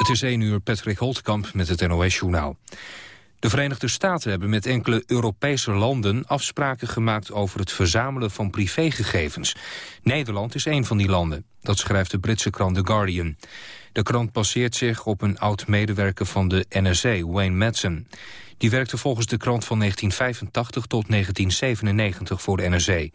Het is 1 uur Patrick Holtkamp met het NOS-journaal. De Verenigde Staten hebben met enkele Europese landen afspraken gemaakt over het verzamelen van privégegevens. Nederland is een van die landen, dat schrijft de Britse krant The Guardian. De krant baseert zich op een oud-medewerker van de NSA, Wayne Madsen. Die werkte volgens de krant van 1985 tot 1997 voor de NSA.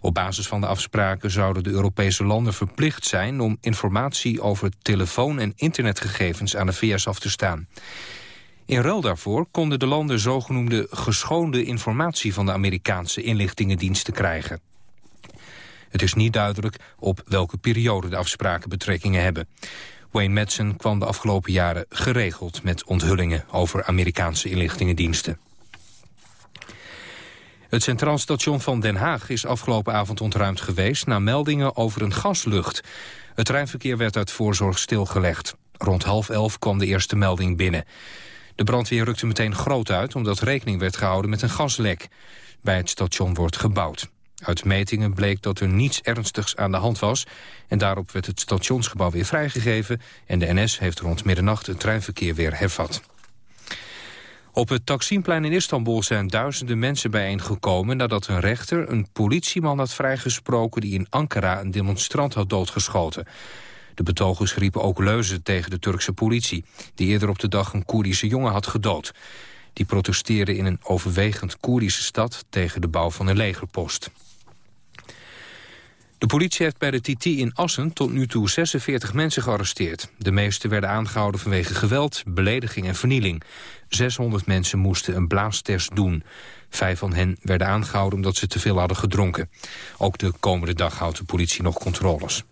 Op basis van de afspraken zouden de Europese landen verplicht zijn... om informatie over telefoon- en internetgegevens aan de VS af te staan. In ruil daarvoor konden de landen zogenoemde geschoonde informatie... van de Amerikaanse inlichtingendiensten krijgen. Het is niet duidelijk op welke periode de afspraken betrekkingen hebben. Wayne Madsen kwam de afgelopen jaren geregeld met onthullingen over Amerikaanse inlichtingendiensten. Het Centraal Station van Den Haag is afgelopen avond ontruimd geweest... na meldingen over een gaslucht. Het treinverkeer werd uit voorzorg stilgelegd. Rond half elf kwam de eerste melding binnen. De brandweer rukte meteen groot uit omdat rekening werd gehouden met een gaslek. Bij het station wordt gebouwd. Uit metingen bleek dat er niets ernstigs aan de hand was... en daarop werd het stationsgebouw weer vrijgegeven... en de NS heeft rond middernacht het treinverkeer weer hervat. Op het Taksimplein in Istanbul zijn duizenden mensen bijeengekomen... nadat een rechter een politieman had vrijgesproken... die in Ankara een demonstrant had doodgeschoten. De betogers riepen ook leuzen tegen de Turkse politie... die eerder op de dag een Koerdische jongen had gedood. Die protesteerde in een overwegend Koerdische stad... tegen de bouw van een legerpost. De politie heeft bij de TT in Assen tot nu toe 46 mensen gearresteerd. De meeste werden aangehouden vanwege geweld, belediging en vernieling. 600 mensen moesten een blaastest doen. Vijf van hen werden aangehouden omdat ze te veel hadden gedronken. Ook de komende dag houdt de politie nog controles.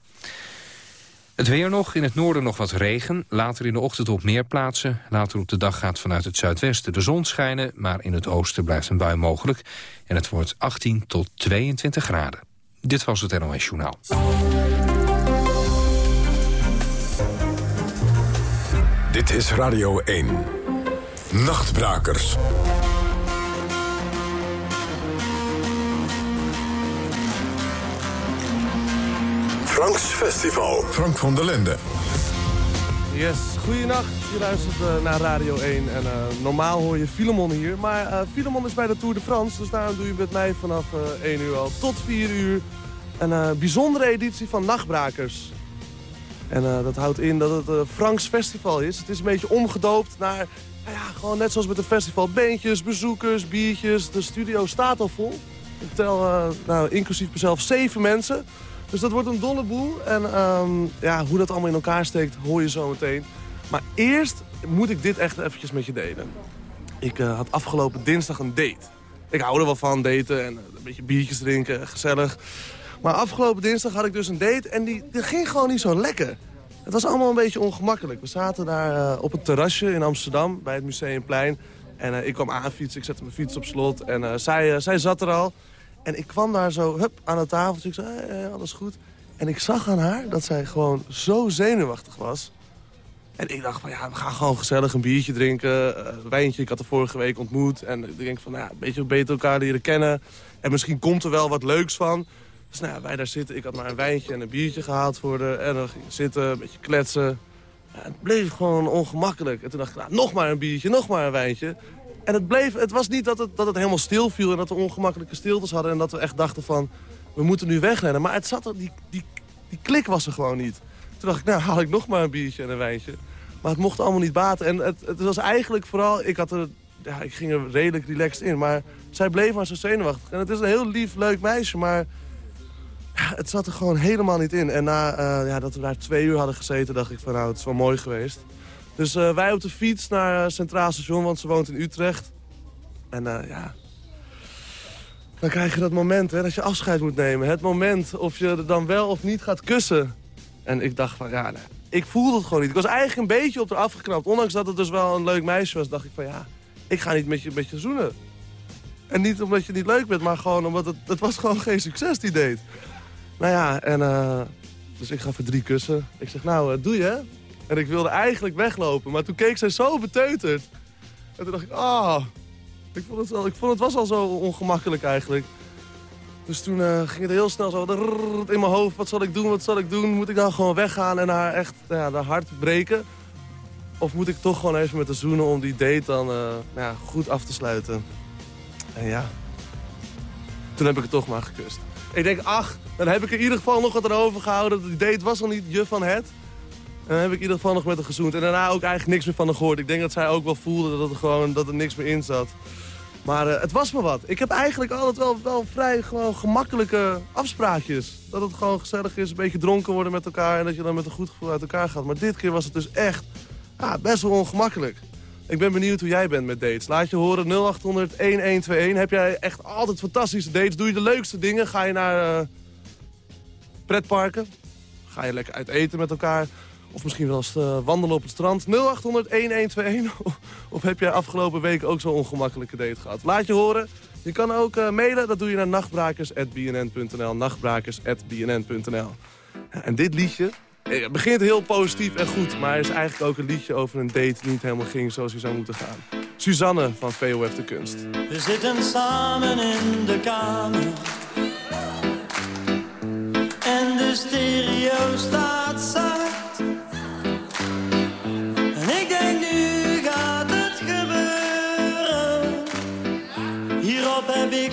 Het weer nog, in het noorden nog wat regen. Later in de ochtend op meer plaatsen. Later op de dag gaat vanuit het zuidwesten de zon schijnen... maar in het oosten blijft een bui mogelijk. En het wordt 18 tot 22 graden. Dit was het NOS Journaal. Dit is Radio 1. Nachtbrakers. Franks Festival. Frank van der Lende. Yes, goeienacht. Je luistert uh, naar Radio 1 en uh, normaal hoor je Filemon hier. Maar uh, Filemon is bij de Tour de France, dus daarom doe je met mij vanaf 1 uur al tot 4 uur... een bijzondere editie van Nachtbrakers. En dat houdt in dat het Franks Festival is. Het is een beetje omgedoopt naar, nou ja, gewoon net zoals met een festival. Beentjes, bezoekers, biertjes. De studio staat al vol. Ik tel, nou, inclusief mezelf, zeven mensen... Dus dat wordt een dolle boel. En ehm, ja, hoe dat allemaal in elkaar steekt, hoor je zo meteen. Maar eerst moet ik dit echt eventjes met je delen. Ik uh, had afgelopen dinsdag een date. Ik hou er wel van, daten en een beetje biertjes drinken, gezellig. Maar afgelopen dinsdag had ik dus een date en die, die ging gewoon niet zo lekker. Het was allemaal een beetje ongemakkelijk. We zaten daar uh, op het terrasje in Amsterdam bij het Museumplein. En ik kwam aanfietsen, ik zette mijn fiets op slot en zij, zij zat er al. En ik kwam daar zo hup, aan de tafel. Dus ik zei, hey, alles goed. En ik zag aan haar dat zij gewoon zo zenuwachtig was. En ik dacht van, ja, we gaan gewoon gezellig een biertje drinken. Uh, wijntje, ik had haar vorige week ontmoet. En ik denk van, nou ja, een beetje beter elkaar leren kennen. En misschien komt er wel wat leuks van. Dus nou wij daar zitten. Ik had maar een wijntje en een biertje gehaald voor de. En dan ging zitten, een beetje kletsen. Het bleef gewoon ongemakkelijk. En toen dacht ik, nou, nog maar een biertje, nog maar een wijntje. En het, bleef, het was niet dat het, dat het helemaal stil viel en dat we ongemakkelijke stiltes hadden... en dat we echt dachten van, we moeten nu wegrennen. Maar het zat er, die, die, die klik was er gewoon niet. Toen dacht ik, nou haal ik nog maar een biertje en een wijntje. Maar het mocht allemaal niet baten. En het, het was eigenlijk vooral, ik, had er, ja, ik ging er redelijk relaxed in. Maar zij bleef maar zo zenuwachtig. En het is een heel lief, leuk meisje, maar ja, het zat er gewoon helemaal niet in. En na uh, ja, dat we daar twee uur hadden gezeten, dacht ik van nou, het is wel mooi geweest. Dus uh, wij op de fiets naar uh, Centraal Station, want ze woont in Utrecht. En uh, ja, dan krijg je dat moment hè, dat je afscheid moet nemen. Het moment of je er dan wel of niet gaat kussen. En ik dacht van, ja, nee, ik voelde het gewoon niet. Ik was eigenlijk een beetje op haar afgeknapt. Ondanks dat het dus wel een leuk meisje was, dacht ik van, ja, ik ga niet met je, met je zoenen. En niet omdat je niet leuk bent, maar gewoon omdat het, het was gewoon geen succes, die date. Nou ja, en dus ik ga voor drie kussen. Ik zeg, nou, doe je, en ik wilde eigenlijk weglopen, maar toen keek zij zo beteuterd. En toen dacht ik, ah, oh, ik, vond het wel, ik vond het was al zo ongemakkelijk eigenlijk. Dus toen uh, ging het heel snel zo in mijn hoofd. Wat zal ik doen, wat zal ik doen? Moet ik dan gewoon weggaan en haar echt ja, haar hart breken? Of moet ik toch gewoon even met de zoenen om die date dan nou ja, goed af te sluiten? En ja, toen heb ik het toch maar gekust. Ik denk, ach, dan heb ik in ieder geval nog wat erover gehouden. Die date was al niet je van het. Dan heb ik in ieder geval nog met haar gezoend. En daarna ook eigenlijk niks meer van haar gehoord. Ik denk dat zij ook wel voelde dat er, gewoon, dat er niks meer in zat. Maar uh, het was me wat. Ik heb eigenlijk altijd wel, wel vrij gewoon gemakkelijke afspraakjes. Dat het gewoon gezellig is, een beetje dronken worden met elkaar... en dat je dan met een goed gevoel uit elkaar gaat. Maar dit keer was het dus echt best wel ongemakkelijk. Ik ben benieuwd hoe jij bent met dates. Laat je horen 0800-1121. Heb jij echt altijd fantastische dates? Doe je de leukste dingen? Ga je naar uh, pretparken? Ga je lekker uit eten met elkaar? Of misschien wel eens uh, wandelen op het strand. 0800-1121. Of heb jij afgelopen week ook zo'n ongemakkelijke date gehad? Laat je horen. Je kan ook uh, mailen. Dat doe je naar nachtbrakers.bnn.nl. Nachtbrakers.bnn.nl. En dit liedje, het begint heel positief en goed, maar is eigenlijk ook een liedje over een date die niet helemaal ging zoals hij zou moeten gaan. Suzanne van VOF de Kunst. We zitten samen in de kamer. En de stereo staat zacht.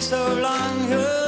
Heb ik zo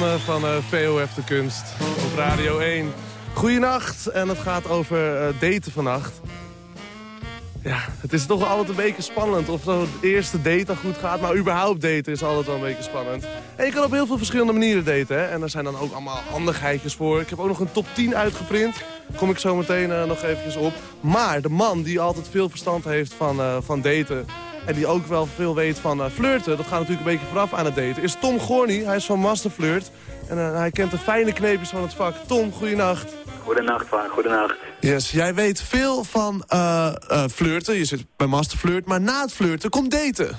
Van uh, VOF de Kunst op Radio 1. Goedenacht en het gaat over uh, daten vannacht. Ja, het is toch altijd een beetje spannend of het eerste date goed gaat. Maar überhaupt daten is altijd wel een beetje spannend. En je kan op heel veel verschillende manieren daten. Hè? En er zijn dan ook allemaal handigheidjes voor. Ik heb ook nog een top 10 uitgeprint. Daar kom ik zo meteen uh, nog eventjes op. Maar de man die altijd veel verstand heeft van, van daten... en die ook wel veel weet van uh, flirten... dat gaat natuurlijk een beetje vooraf aan het daten... is Tom Gorny. Hij is van Masterflirt. En hij kent de fijne kneepjes van het vak. Tom, goeienacht. Goedenacht, Frank. Goedenacht. Yes, jij weet veel van uh, flirten. Je zit bij Masterflirt. Maar na het flirten komt daten.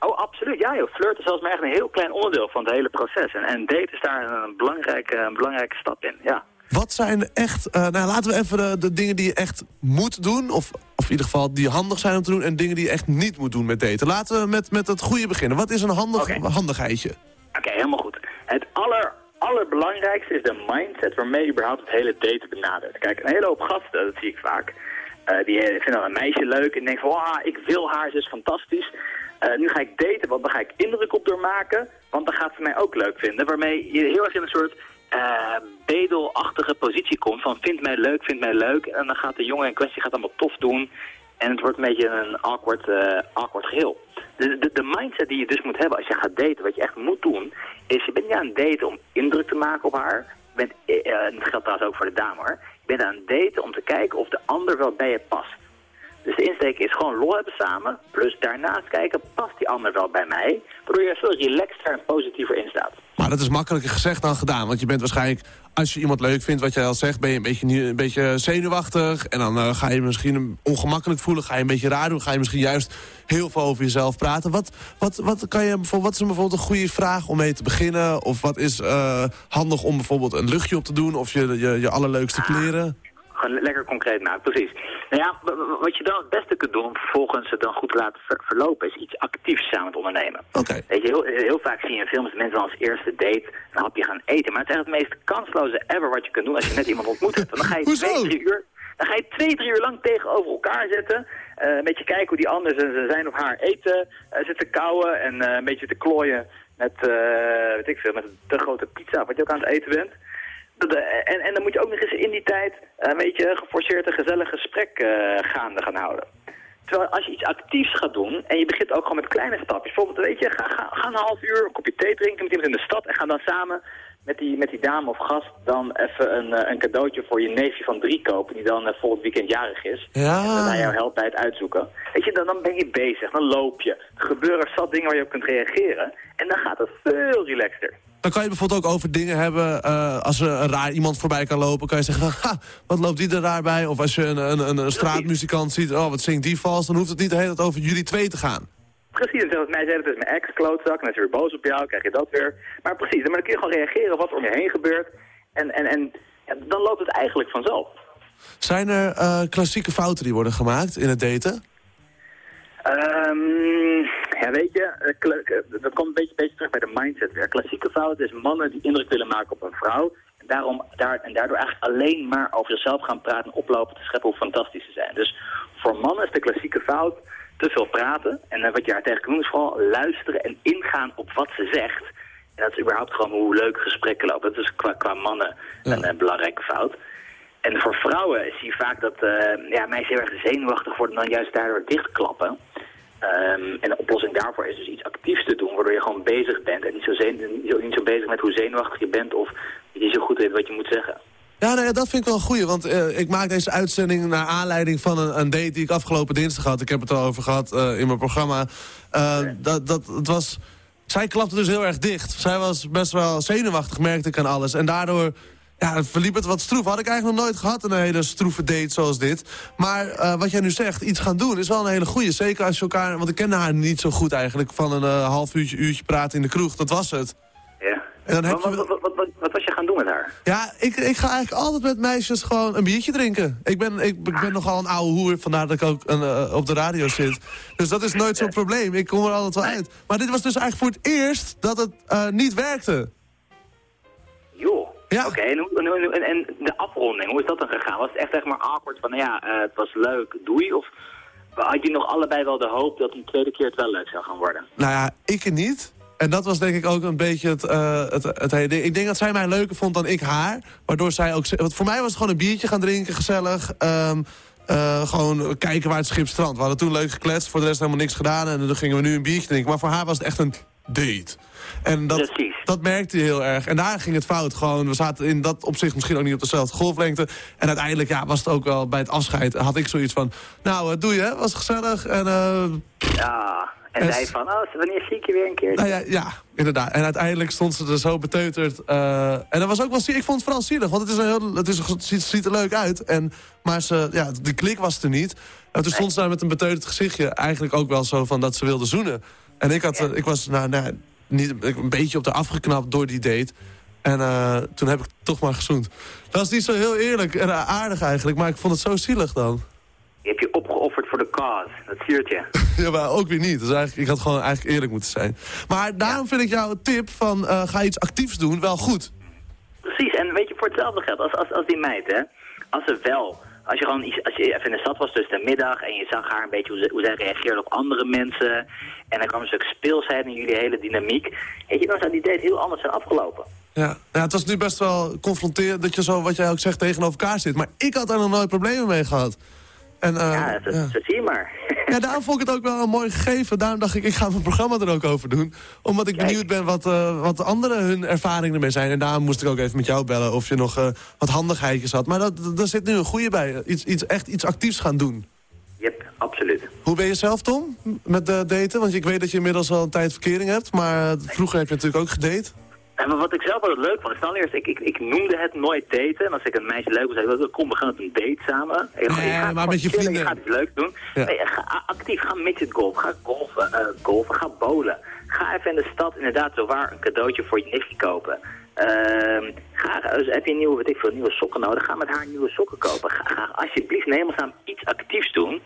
Oh, absoluut. Ja, joh. Flirten is zelfs maar echt een heel klein onderdeel van het hele proces. En, en daten is daar een belangrijke, een belangrijke stap in, ja. Wat zijn echt... Uh, nou, laten we even de, de, dingen die je echt moet doen... Of, of in ieder geval die handig zijn om te doen... en dingen die je echt niet moet doen met daten. Laten we met, met het goede beginnen. Wat is een handig, okay. handigheidje? Oké, okay, helemaal goed. Het aller allerbelangrijkste is de mindset waarmee je überhaupt het hele daten benadert. Kijk, een hele hoop gasten, dat zie ik vaak, uh, die vinden dan een meisje leuk en denken van, oh, ik wil haar, ze is fantastisch. Uh, nu ga ik daten, want dan ga ik indruk op doormaken, want dan gaat ze mij ook leuk vinden. Waarmee je heel erg in een soort uh, bedelachtige positie komt van, vind mij leuk, vind mij leuk. En dan gaat de jongen in kwestie gaat allemaal tof doen en het wordt een beetje een awkward, uh, awkward geheel. De, de, mindset die je dus moet hebben als je gaat daten, wat je echt moet doen, is je bent niet aan het daten om indruk te maken op haar. Bent, uh, dat geldt trouwens ook voor de dame hoor. Je bent aan het daten om te kijken of de ander wel bij je past. Dus de insteek is gewoon lol hebben samen, plus daarnaast kijken, past die ander wel bij mij? Waardoor je er veel relaxter en positiever in staat. Maar dat is makkelijker gezegd dan gedaan, want je bent waarschijnlijk als je iemand leuk vindt, wat jij al zegt, ben je een beetje, een beetje zenuwachtig. En dan uh, ga je misschien ongemakkelijk voelen, ga je een beetje raar doen. Ga je misschien juist heel veel over jezelf praten. Wat, wat, wat, kan je, wat is bijvoorbeeld een goede vraag om mee te beginnen? Of wat is uh, handig om bijvoorbeeld een luchtje op te doen? Of je, je, je allerleukste kleren? Gewoon lekker concreet maken, precies. Nou ja, wat je dan het beste kunt doen om vervolgens het dan goed te laten ver verlopen, is iets actiefs samen te ondernemen. Oké. Weet je, heel, heel vaak zie je in films dat mensen als eerste date een hapje gaan eten. Maar het is echt het meest kansloze ever wat je kunt doen als je net iemand ontmoet hebt. Dan ga je twee, drie uur, dan ga je twee, drie uur lang tegenover elkaar zitten. Uh, een beetje kijken hoe die ander zijn of haar eten uh, zit te kauwen en uh, een beetje te klooien met, weet ik veel, met een te grote pizza wat je ook aan het eten bent. En, en dan moet je ook nog eens in die tijd een beetje geforceerd een gezellig gesprek uh, gaande gaan houden. Terwijl als je iets actiefs gaat doen en je begint ook gewoon met kleine stapjes. Bijvoorbeeld, weet je, ga, ga, ga een half uur een kopje thee drinken met iemand in de stad en ga dan samen met die, met die dame of gast dan even een, een cadeautje voor je neefje van drie kopen die dan uh, volgend weekend jarig is. Ja. En dan jou helpt bij het uitzoeken. Weet je, dan, dan ben je bezig, dan loop je. Er gebeuren zat dingen waar je op kunt reageren en dan gaat het veel relaxter. Dan kan je bijvoorbeeld ook over dingen hebben, uh, als er een raar iemand voorbij kan lopen, kan je zeggen, ha, wat loopt die er raar bij? Of als je een, een, een straatmuzikant ziet, oh, wat zingt die vals? Dan hoeft het niet de hele tijd over jullie twee te gaan. Precies, en mij zei het is mijn ex-klootzak, en dan is hij weer boos op jou, krijg je dat weer. Maar precies, maar dan kun je gewoon reageren op wat er om je heen gebeurt. En, en, en ja, dan loopt het eigenlijk vanzelf. Zijn er uh, klassieke fouten die worden gemaakt in het daten? Um, ja, weet je, dat komt een beetje, beetje terug bij de mindset weer. Klassieke fout is mannen die indruk willen maken op een vrouw. En, daarom, daar, en daardoor eigenlijk alleen maar over zichzelf gaan praten en oplopen te scheppen hoe fantastisch ze zijn. Dus voor mannen is de klassieke fout te veel praten. En uh, wat je daar tegen kan doen is vooral luisteren en ingaan op wat ze zegt. En dat is überhaupt gewoon hoe leuke gesprekken lopen. Dat is qua, qua mannen een, ja. een belangrijke fout. En voor vrouwen zie je vaak dat uh, ja, meisjes heel erg zenuwachtig worden en dan juist daardoor dichtklappen. Um, en de oplossing daarvoor is dus iets actiefs te doen, waardoor je gewoon bezig bent. En niet zo, niet, niet zo bezig met hoe zenuwachtig je bent of dat je zo goed weet wat je moet zeggen. Ja, nou ja, dat vind ik wel een goeie, want uh, ik maak deze uitzending naar aanleiding van een, een, date die ik afgelopen dinsdag had. Ik heb het al over gehad uh, in mijn programma. Uh, okay. dat, dat, het was, zij klapte dus heel erg dicht. Zij was best wel zenuwachtig, merkte ik aan alles. En daardoor ja, verliep het wat stroef. Had ik eigenlijk nog nooit gehad, een hele stroeve date zoals dit. Maar uh, wat jij nu zegt, iets gaan doen, is wel een hele goeie. Zeker als je elkaar, want ik kende haar niet zo goed eigenlijk. Van een uh, half uurtje, uurtje praten in de kroeg, dat was het. Ja. En dan heb wat, je... wat, wat, was je gaan doen met haar? Ja, ik, ik ga eigenlijk altijd met meisjes gewoon een biertje drinken. Ik ben, ik, ik ben nogal een oude hoer, vandaar dat ik ook een, uh, op de radio zit. Dus dat is nooit zo'n probleem. Ik kom er altijd wel uit. Maar dit was dus eigenlijk voor het eerst dat het niet werkte. Ja. Oké, okay, en, en, en, de afronding, hoe is dat dan gegaan? Was het echt zeg maar awkward van, nou ja, uh, het was leuk, doei? Of had je nog allebei wel de hoop dat een tweede keer het wel leuk zou gaan worden? Nou ja, ik niet. En dat was denk ik ook een beetje het, uh, het, het hele Ik denk dat zij mij leuker vond dan ik haar. Waardoor zij ook... Want voor mij was het gewoon een biertje gaan drinken, gezellig. Um, uh, gewoon kijken waar het schip strandt. We hadden toen leuk gekletst, voor de rest helemaal niks gedaan. En dan gingen we nu een biertje drinken. Maar voor haar was het echt een date. En dat, dat merkte je heel erg. En daar ging het fout. Gewoon, we zaten in dat opzicht misschien ook niet op dezelfde golflengte. En uiteindelijk ja, was het ook wel bij het afscheid... had ik zoiets van, nou, uh, doe je, was gezellig. En, uh, ja, en hij van, oh, wanneer zie ik je weer een keer? Nou ja, ja, inderdaad. En uiteindelijk stond ze er zo beteuterd. Uh, en dat was ook wel ik vond het vooral zielig, want het, is een heel, het, is, het ziet, ziet er leuk uit. En, maar ze, ja, de klik was er niet. En toen stond ze daar met een beteuterd gezichtje. Eigenlijk ook wel zo van dat ze wilde zoenen. En ik, had, ik was nou, nou, niet, een beetje op de afgeknapt door die date. En uh, toen heb ik toch maar gezoend. Dat was niet zo heel eerlijk en aardig eigenlijk, maar ik vond het zo zielig dan. Je hebt je opgeofferd voor de cause. Dat stuurt je. ja, maar ook weer niet. Dus eigenlijk, ik had gewoon eigenlijk eerlijk moeten zijn. Maar daarom vind ik jouw tip van uh, ga iets actiefs doen wel goed. Precies. En weet je, voor hetzelfde geld als, als, als die meid, hè. Als ze wel... Als je gewoon iets, als je even in de stad was tussen de middag en je zag haar een beetje hoe, ze, hoe zij reageerde op andere mensen. En dan kwam een stuk speelsheid in jullie hele dynamiek. Weet je, dan zou die date heel anders zijn afgelopen. Ja, ja, het was nu best wel confronterend dat je zo, wat jij ook zegt, tegenover elkaar zit. Maar ik had daar nog nooit problemen mee gehad. En, uh, ja, dat, ja. zie je maar. Ja, daarom vond ik het ook wel een mooi gegeven. Daarom dacht ik, ik ga mijn programma er ook over doen. Omdat ik benieuwd ben wat, uh, wat anderen hun ervaringen ermee zijn. En daarom moest ik ook even met jou bellen of je nog uh, wat handigheidjes had. Maar dat, daar zit nu een goede bij. Iets, iets, echt iets actiefs gaan doen. Yep, absoluut. Hoe ben je zelf, Tom, met de daten? Want ik weet dat je inmiddels al een tijd verkering hebt. Maar vroeger heb je natuurlijk ook gedate. En wat ik zelf wel leuk vond, is dan eerst, ik, ik, ik noemde het nooit daten. En als ik een meisje leuk wil zeggen, kom, we gaan het een date samen. Je, nee, maar met je vrienden. Je gaat iets leuk doen. Ja. Nee, ga actief, ga midget golf, ga golfen, uh, golfen, ga bowlen. Ga even in de stad inderdaad zo waar een cadeautje voor je nichtje kopen. Uh, ga, dus heb je nieuwe, weet ik veel, nieuwe sokken nodig, ga met haar nieuwe sokken kopen. Ga, ga alsjeblieft eens aan iets actiefs doen.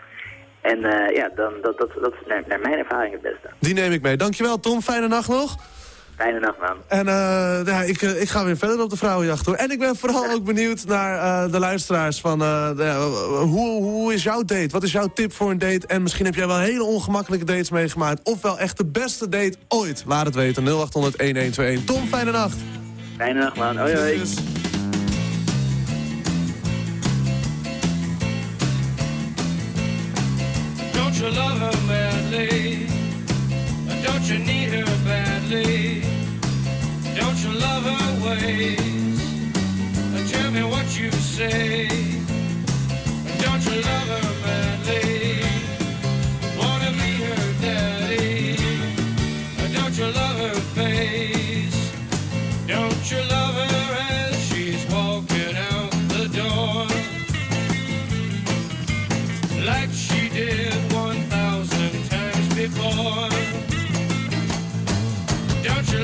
En uh, ja, dan, dat, dat, dat is naar, naar mijn ervaring het beste. Die neem ik mee. Dankjewel Tom, fijne nacht nog. Fijne nacht, man. En uh, ja, ik, ik ga weer verder op de vrouwenjacht, hoor. En ik ben vooral ook benieuwd naar uh, de luisteraars. Van, uh, de, hoe, hoe is jouw date? Wat is jouw tip voor een date? En misschien heb jij wel hele ongemakkelijke dates meegemaakt. Of wel echt de beste date ooit. Laat het weten. 0800-1121. Tom, fijne nacht. Fijne nacht, man. Hoi, hoi. Don't you love her badly? Don't you need her? Don't you love her ways? Tell me what you say. Don't you love her badly? Wanna be her daddy? Don't you love her face? Don't you love her as she's walking out the door? Like she did 1,000 times before. Don't you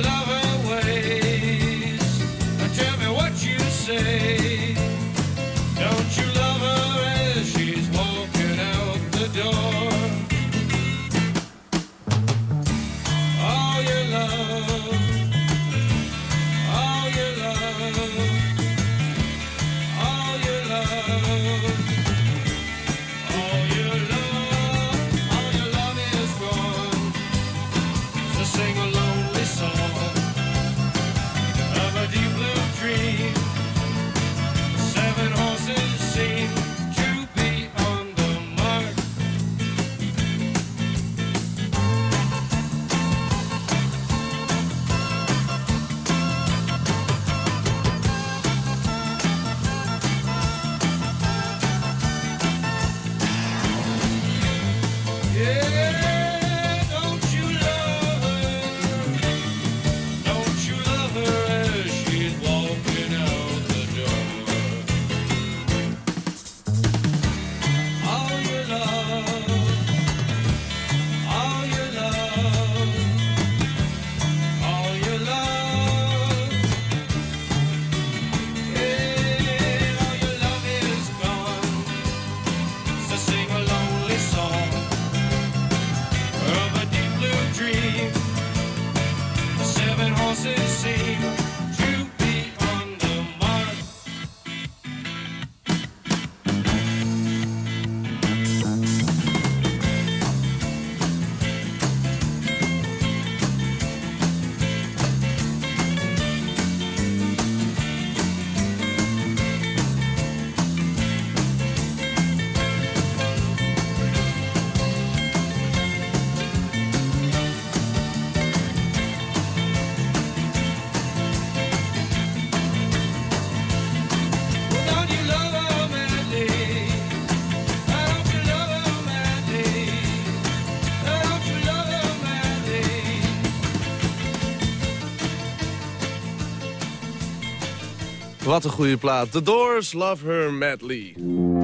Wat een goede plaat. The Doors, Love Her Madly.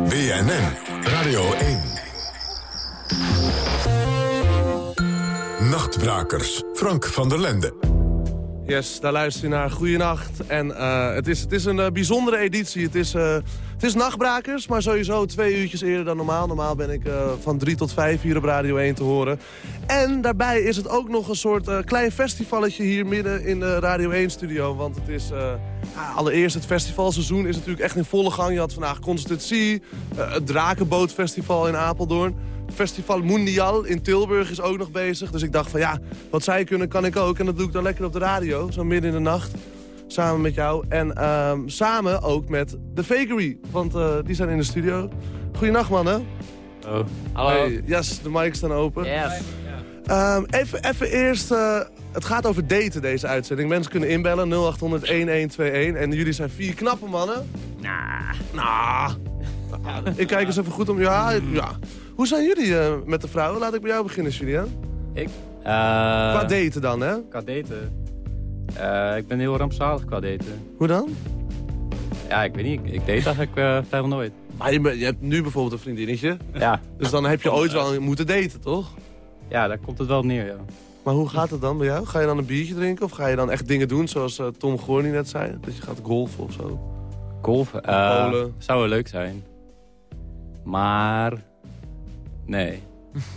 BNN Radio 1. Nachtbrakers, Frank van der Lende. Yes, daar luister je naar. Goeienacht. En uh, het, is, het is een uh, bijzondere editie. Het is, uh, het is nachtbrakers, maar sowieso twee uurtjes eerder dan normaal. Normaal ben ik van drie tot vijf hier op Radio 1 te horen. En daarbij is het ook nog een soort klein festivalletje hier midden in de Radio 1-studio. Want het is allereerst het festivalseizoen is natuurlijk echt in volle gang. Je had vandaag Constantie, het Drakenbootfestival in Apeldoorn. Festival Mundial in Tilburg is ook nog bezig. Dus ik dacht van ja, wat zij kunnen kan ik ook. En dat doe ik dan lekker op de radio, zo midden in de nacht. Samen met jou. En um, samen ook met The Fakery. Want uh, die zijn in de studio. Goedenacht mannen. Oh. Hallo. Hey, yes, de mics staan open. Yes. Um, even, even eerst, uh, het gaat over daten deze uitzending. Mensen kunnen inbellen 0800-1121. En jullie zijn vier knappe mannen. Nah. Nah. ik kijk eens even goed om... Ja, ja. Hoe zijn jullie uh, met de vrouwen? Laat ik bij jou beginnen, Julian. Ik? Uh, qua daten dan, hè? Qua daten? Uh, ik ben heel rampzalig qua daten. Hoe dan? Ja, ik weet niet. Ik, ik date eigenlijk vrijwel nooit. Maar je, je, hebt nu bijvoorbeeld een vriendinnetje. Ja. Dus dan heb je ooit wel moeten daten, toch? Ja, daar komt het wel neer, ja. Maar hoe gaat het dan bij jou? Ga je dan een biertje drinken? Of ga je dan echt dingen doen zoals uh, Tom Goorny net zei? Dat je gaat golfen of zo? Golfen? Uh, zou wel leuk zijn. Maar Nee.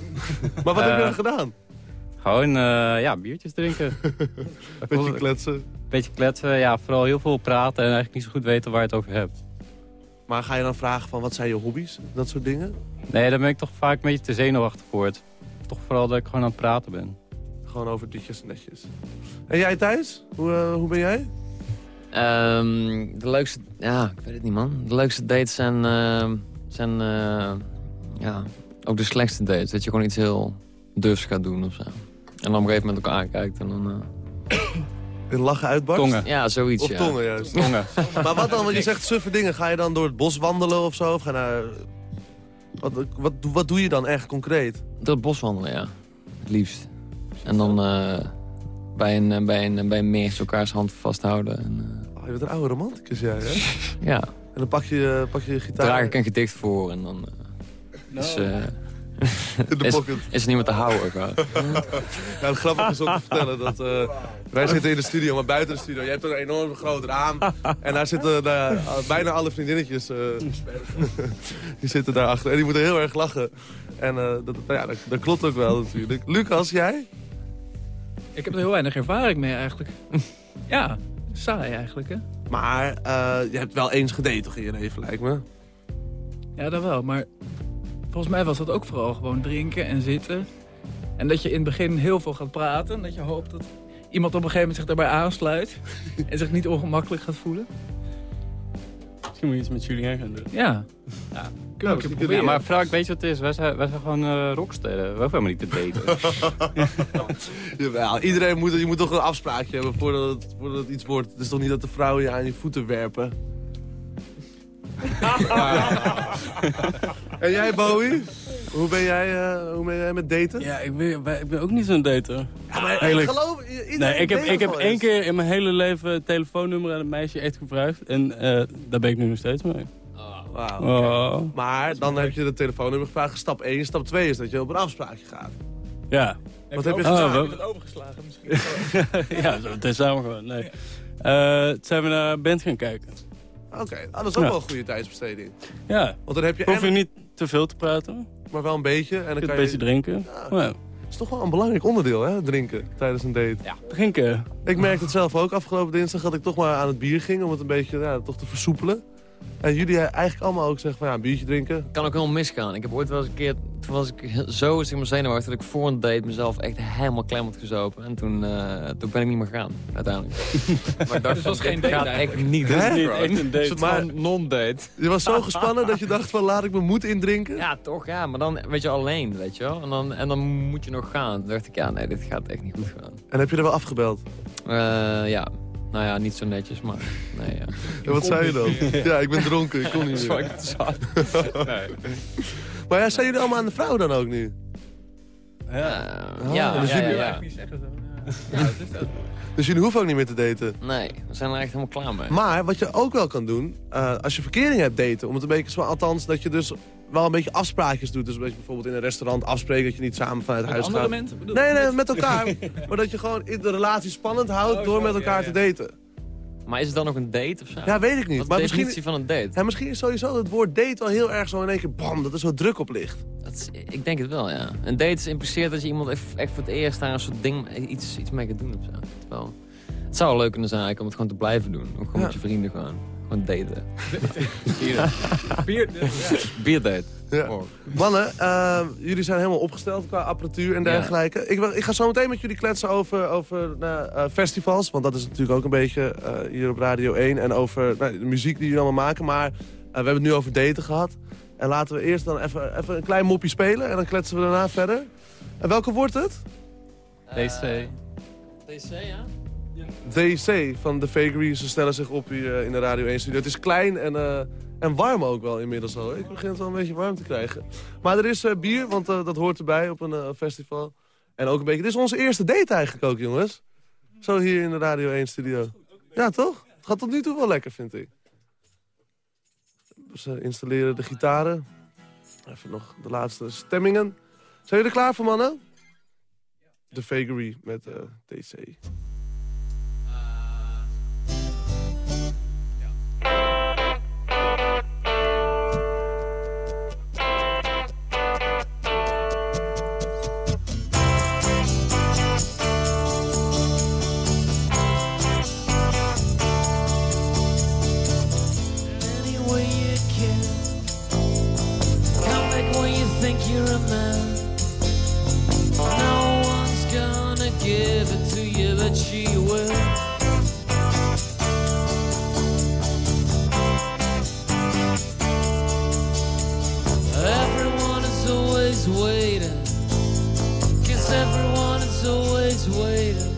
maar wat heb je dan gedaan? Gewoon, uh, ja, biertjes drinken. Beetje kletsen. Beetje kletsen, ja, vooral heel veel praten en eigenlijk niet zo goed weten waar je het over hebt. Maar ga je dan vragen van wat zijn je hobby's? Dat soort dingen? Nee, daar ben ik toch vaak een beetje te zenuwachtig voor. Het. Toch vooral dat ik gewoon aan het praten ben. Gewoon over ditjes en netjes. En jij Thijs? Hoe, uh, hoe ben jij? Um, de leukste, ja, ik weet het niet man. De leukste dates zijn, uh, zijn ja, ook de slechtste dates. Dat je gewoon iets heel durfs gaat doen of zo. En dan op een gegeven moment elkaar aankijkt en dan... Uh... In lachen uitbarst? Tongen. Ja, zoiets, Of ja. tongen, juist. Tongen. maar wat dan? Want je zegt suffe dingen. Ga je dan door het bos wandelen of zo? Of ga je naar... Wat, wat, wat doe je dan echt concreet? Door het bos wandelen, ja. Het liefst. En dan uh, bij, een, bij, een, bij een meer elkaars hand vasthouden. En, uh... oh, je bent een oude romanticus, jij, hè? ja. En dan pak je, pak je je gitaar... Draag ik een gedicht voor en dan... No. Is, uh, in de pocket. Is, is er niemand te houden ja, het grappige is om te vertellen dat uh, wij zitten in de studio, maar buiten de studio. Je hebt een enorm groot raam en daar zitten uh, bijna alle vriendinnetjes. Uh, die zitten daarachter en die moeten heel erg lachen. En dat, ja, dat, dat, klopt ook wel natuurlijk. Lucas, jij? Ik heb er heel weinig ervaring mee eigenlijk. ja, saai eigenlijk hè. Maar je hebt wel eens gedate toch in je leven lijkt me? Ja, dat wel, maar volgens mij was dat ook vooral gewoon drinken en zitten. En dat je in het begin heel veel gaat praten. Dat je hoopt dat iemand op een gegeven moment zich daarbij aansluit. en zich niet ongemakkelijk gaat voelen. Misschien moet je iets met jullie gaan doen. Ja. ja. Kunnen we proberen. Ja, maar Frank, weet je wat het is? Wij zijn, wij zijn gewoon uh, rocksterren. We hoeven helemaal niet te daten. Jawel, iedereen moet, je moet toch een afspraakje hebben voordat het, voordat het iets wordt. Het is toch niet dat de vrouwen je aan je voeten werpen? en jij, Bowie? Hoe ben jij, uh, hoe ben jij met daten? Ja, ik ben, ik ben ook niet zo'n dater. Ja, maar Eigenlijk. geloof Nee, ik heb, ik heb één keer in mijn hele leven het telefoonnummer aan een meisje echt gevraagd. En uh, daar ben ik nu nog steeds mee. Oh, wow, oh. Maar dan heb je het telefoonnummer gevraagd. Stap 1, stap 2 is dat je op een afspraakje gaat. Ja. Wat heb je gedaan? Oh, we... overgeslagen misschien? ja, zo meteen samen gewoon. Nee. Uh, zijn we naar band gaan kijken. Oké, okay. ah, dat is ook ja. wel een goede tijdsbesteding. Ja, Want dan heb je hoef je en... niet te veel te praten. Maar wel een beetje. En dan kan een beetje drinken. Ja. Ja. Dat is toch wel een belangrijk onderdeel, hè, drinken tijdens een date. Ja, drinken. Ik merkte het zelf ook. Afgelopen dinsdag dat ik toch maar aan het bier ging om het een beetje ja, toch te versoepelen. En jullie eigenlijk allemaal ook zeggen van ja, een biertje drinken. Kan ook helemaal misgaan. Ik heb ooit wel eens een keer, toen was ik zo zeg maar, zenuwachtig dat ik voor een date mezelf echt helemaal klem had gezopen. En toen, uh, toen ben ik niet meer gegaan, uiteindelijk. maar ik dacht, het was geen date gaat echt niet. Het is niet echt een date. Maar non-date. Je was zo gespannen dat je dacht van laat ik mijn moed indrinken? Ja, toch ja. Maar dan weet je alleen, weet je wel. En dan, en dan moet je nog gaan. Toen dacht ik ja, nee, dit gaat echt niet goed gaan. En heb je er wel afgebeld? Uh, ja. Nou ja, niet zo netjes, maar... Nee, ja. ja wat zei je dan? Ja, ik ben dronken, ik kon niet meer. nee. Maar ja, zijn jullie allemaal aan de vrouw dan ook nu? Ja. Uh, ja, dus ja, jullie... ja, ja. Ja, het is dat. Dus jullie hoeven ook niet meer te daten. Nee, we zijn er echt helemaal klaar mee. Maar wat je ook wel kan doen, eh, als je verkering hebt daten... om het een beetje, zo- althans dat je dus wel een beetje afspraakjes doet. Dus bijvoorbeeld in een restaurant afspreken... dat je niet samen vanuit Met huis andere gaat. mensen? Nee, nee, met elkaar. maar dat je gewoon in de relatie spannend houdt Oh, door zo, met elkaar ja, te daten. Maar is het dan nog een date of zo? Ja, weet ik Wat niet. is Maar de misschien, definitie van een date? ja, misschien is sowieso het woord date wel heel erg zo in één keer... bam, dat er zo druk op ligt. Dat is- ik denk het wel, ja. Een date impliceert dat je iemand echt, echt voor het eerst daar een soort ding, iets, iets mee gaat doen of zo. Terwijl, het zou wel leuk kunnen zijn eigenlijk om het gewoon te blijven doen. Ook gewoon Ja. met je vrienden gewoon. Bier, ja. Bierdate. Ja. Oh. Mannen, eh, jullie zijn helemaal opgesteld qua apparatuur en Ja. dergelijke. Ik, wil- ik ga zo meteen met jullie kletsen over, over nou, eh, festivals. Want dat is natuurlijk ook een beetje eh, hier op Radio 1. En over nou, de muziek die jullie allemaal maken. Maar eh, we hebben het nu over daten gehad. En laten we eerst dan even, even een klein moppie spelen. En dan kletsen we daarna verder. En welke wordt het? DC. DC, ja? DC van The Fakery. Ze stellen zich op hier eh, in de Radio 1 studio. Het is klein en, eh, en warm ook wel inmiddels al. Ik begin het wel een beetje warm te krijgen. Maar er is eh, bier, want dat hoort erbij op een festival. En ook een beetje... Dit is onze eerste date eigenlijk ook, jongens. Zo hier in de Radio 1 studio. Ja, toch? Het gaat tot nu toe wel lekker, vind ik. Ze installeren de gitaren. Even nog de laatste stemmingen. Zijn jullie er klaar voor, mannen? The Fakery met DC. Waiting. Guess everyone is always waiting.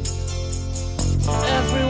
Everyone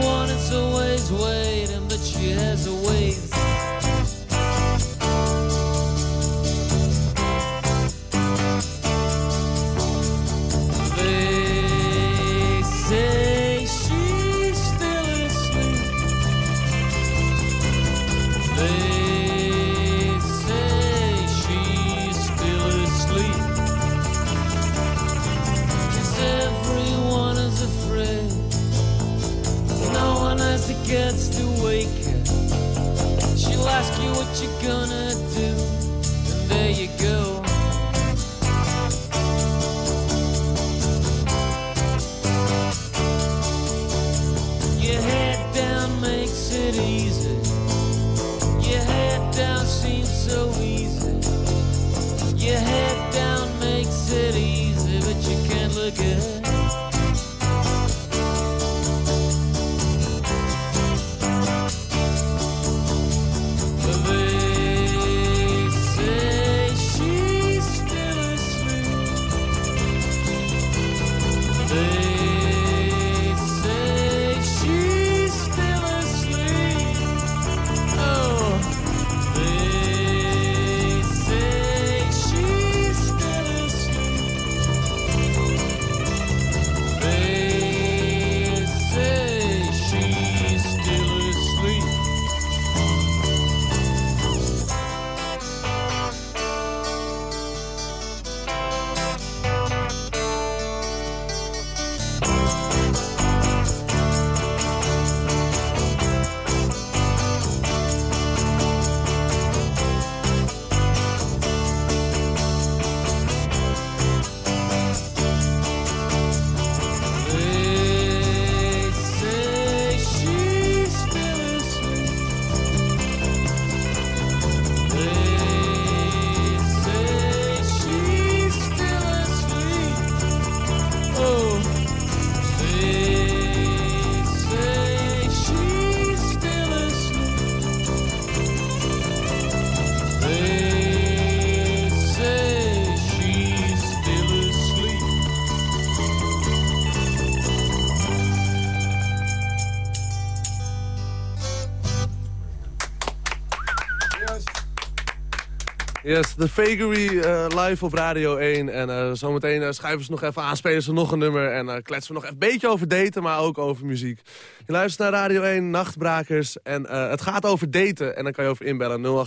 Yes, de Fakery eh, live op Radio 1. En uh, zometeen uh, schuiven ze nog even aan, spelen ze nog een nummer... en kletsen we nog een beetje over daten, maar ook over muziek. Je luistert naar Radio 1, Nachtbrakers. En het gaat over daten. En dan kan je over inbellen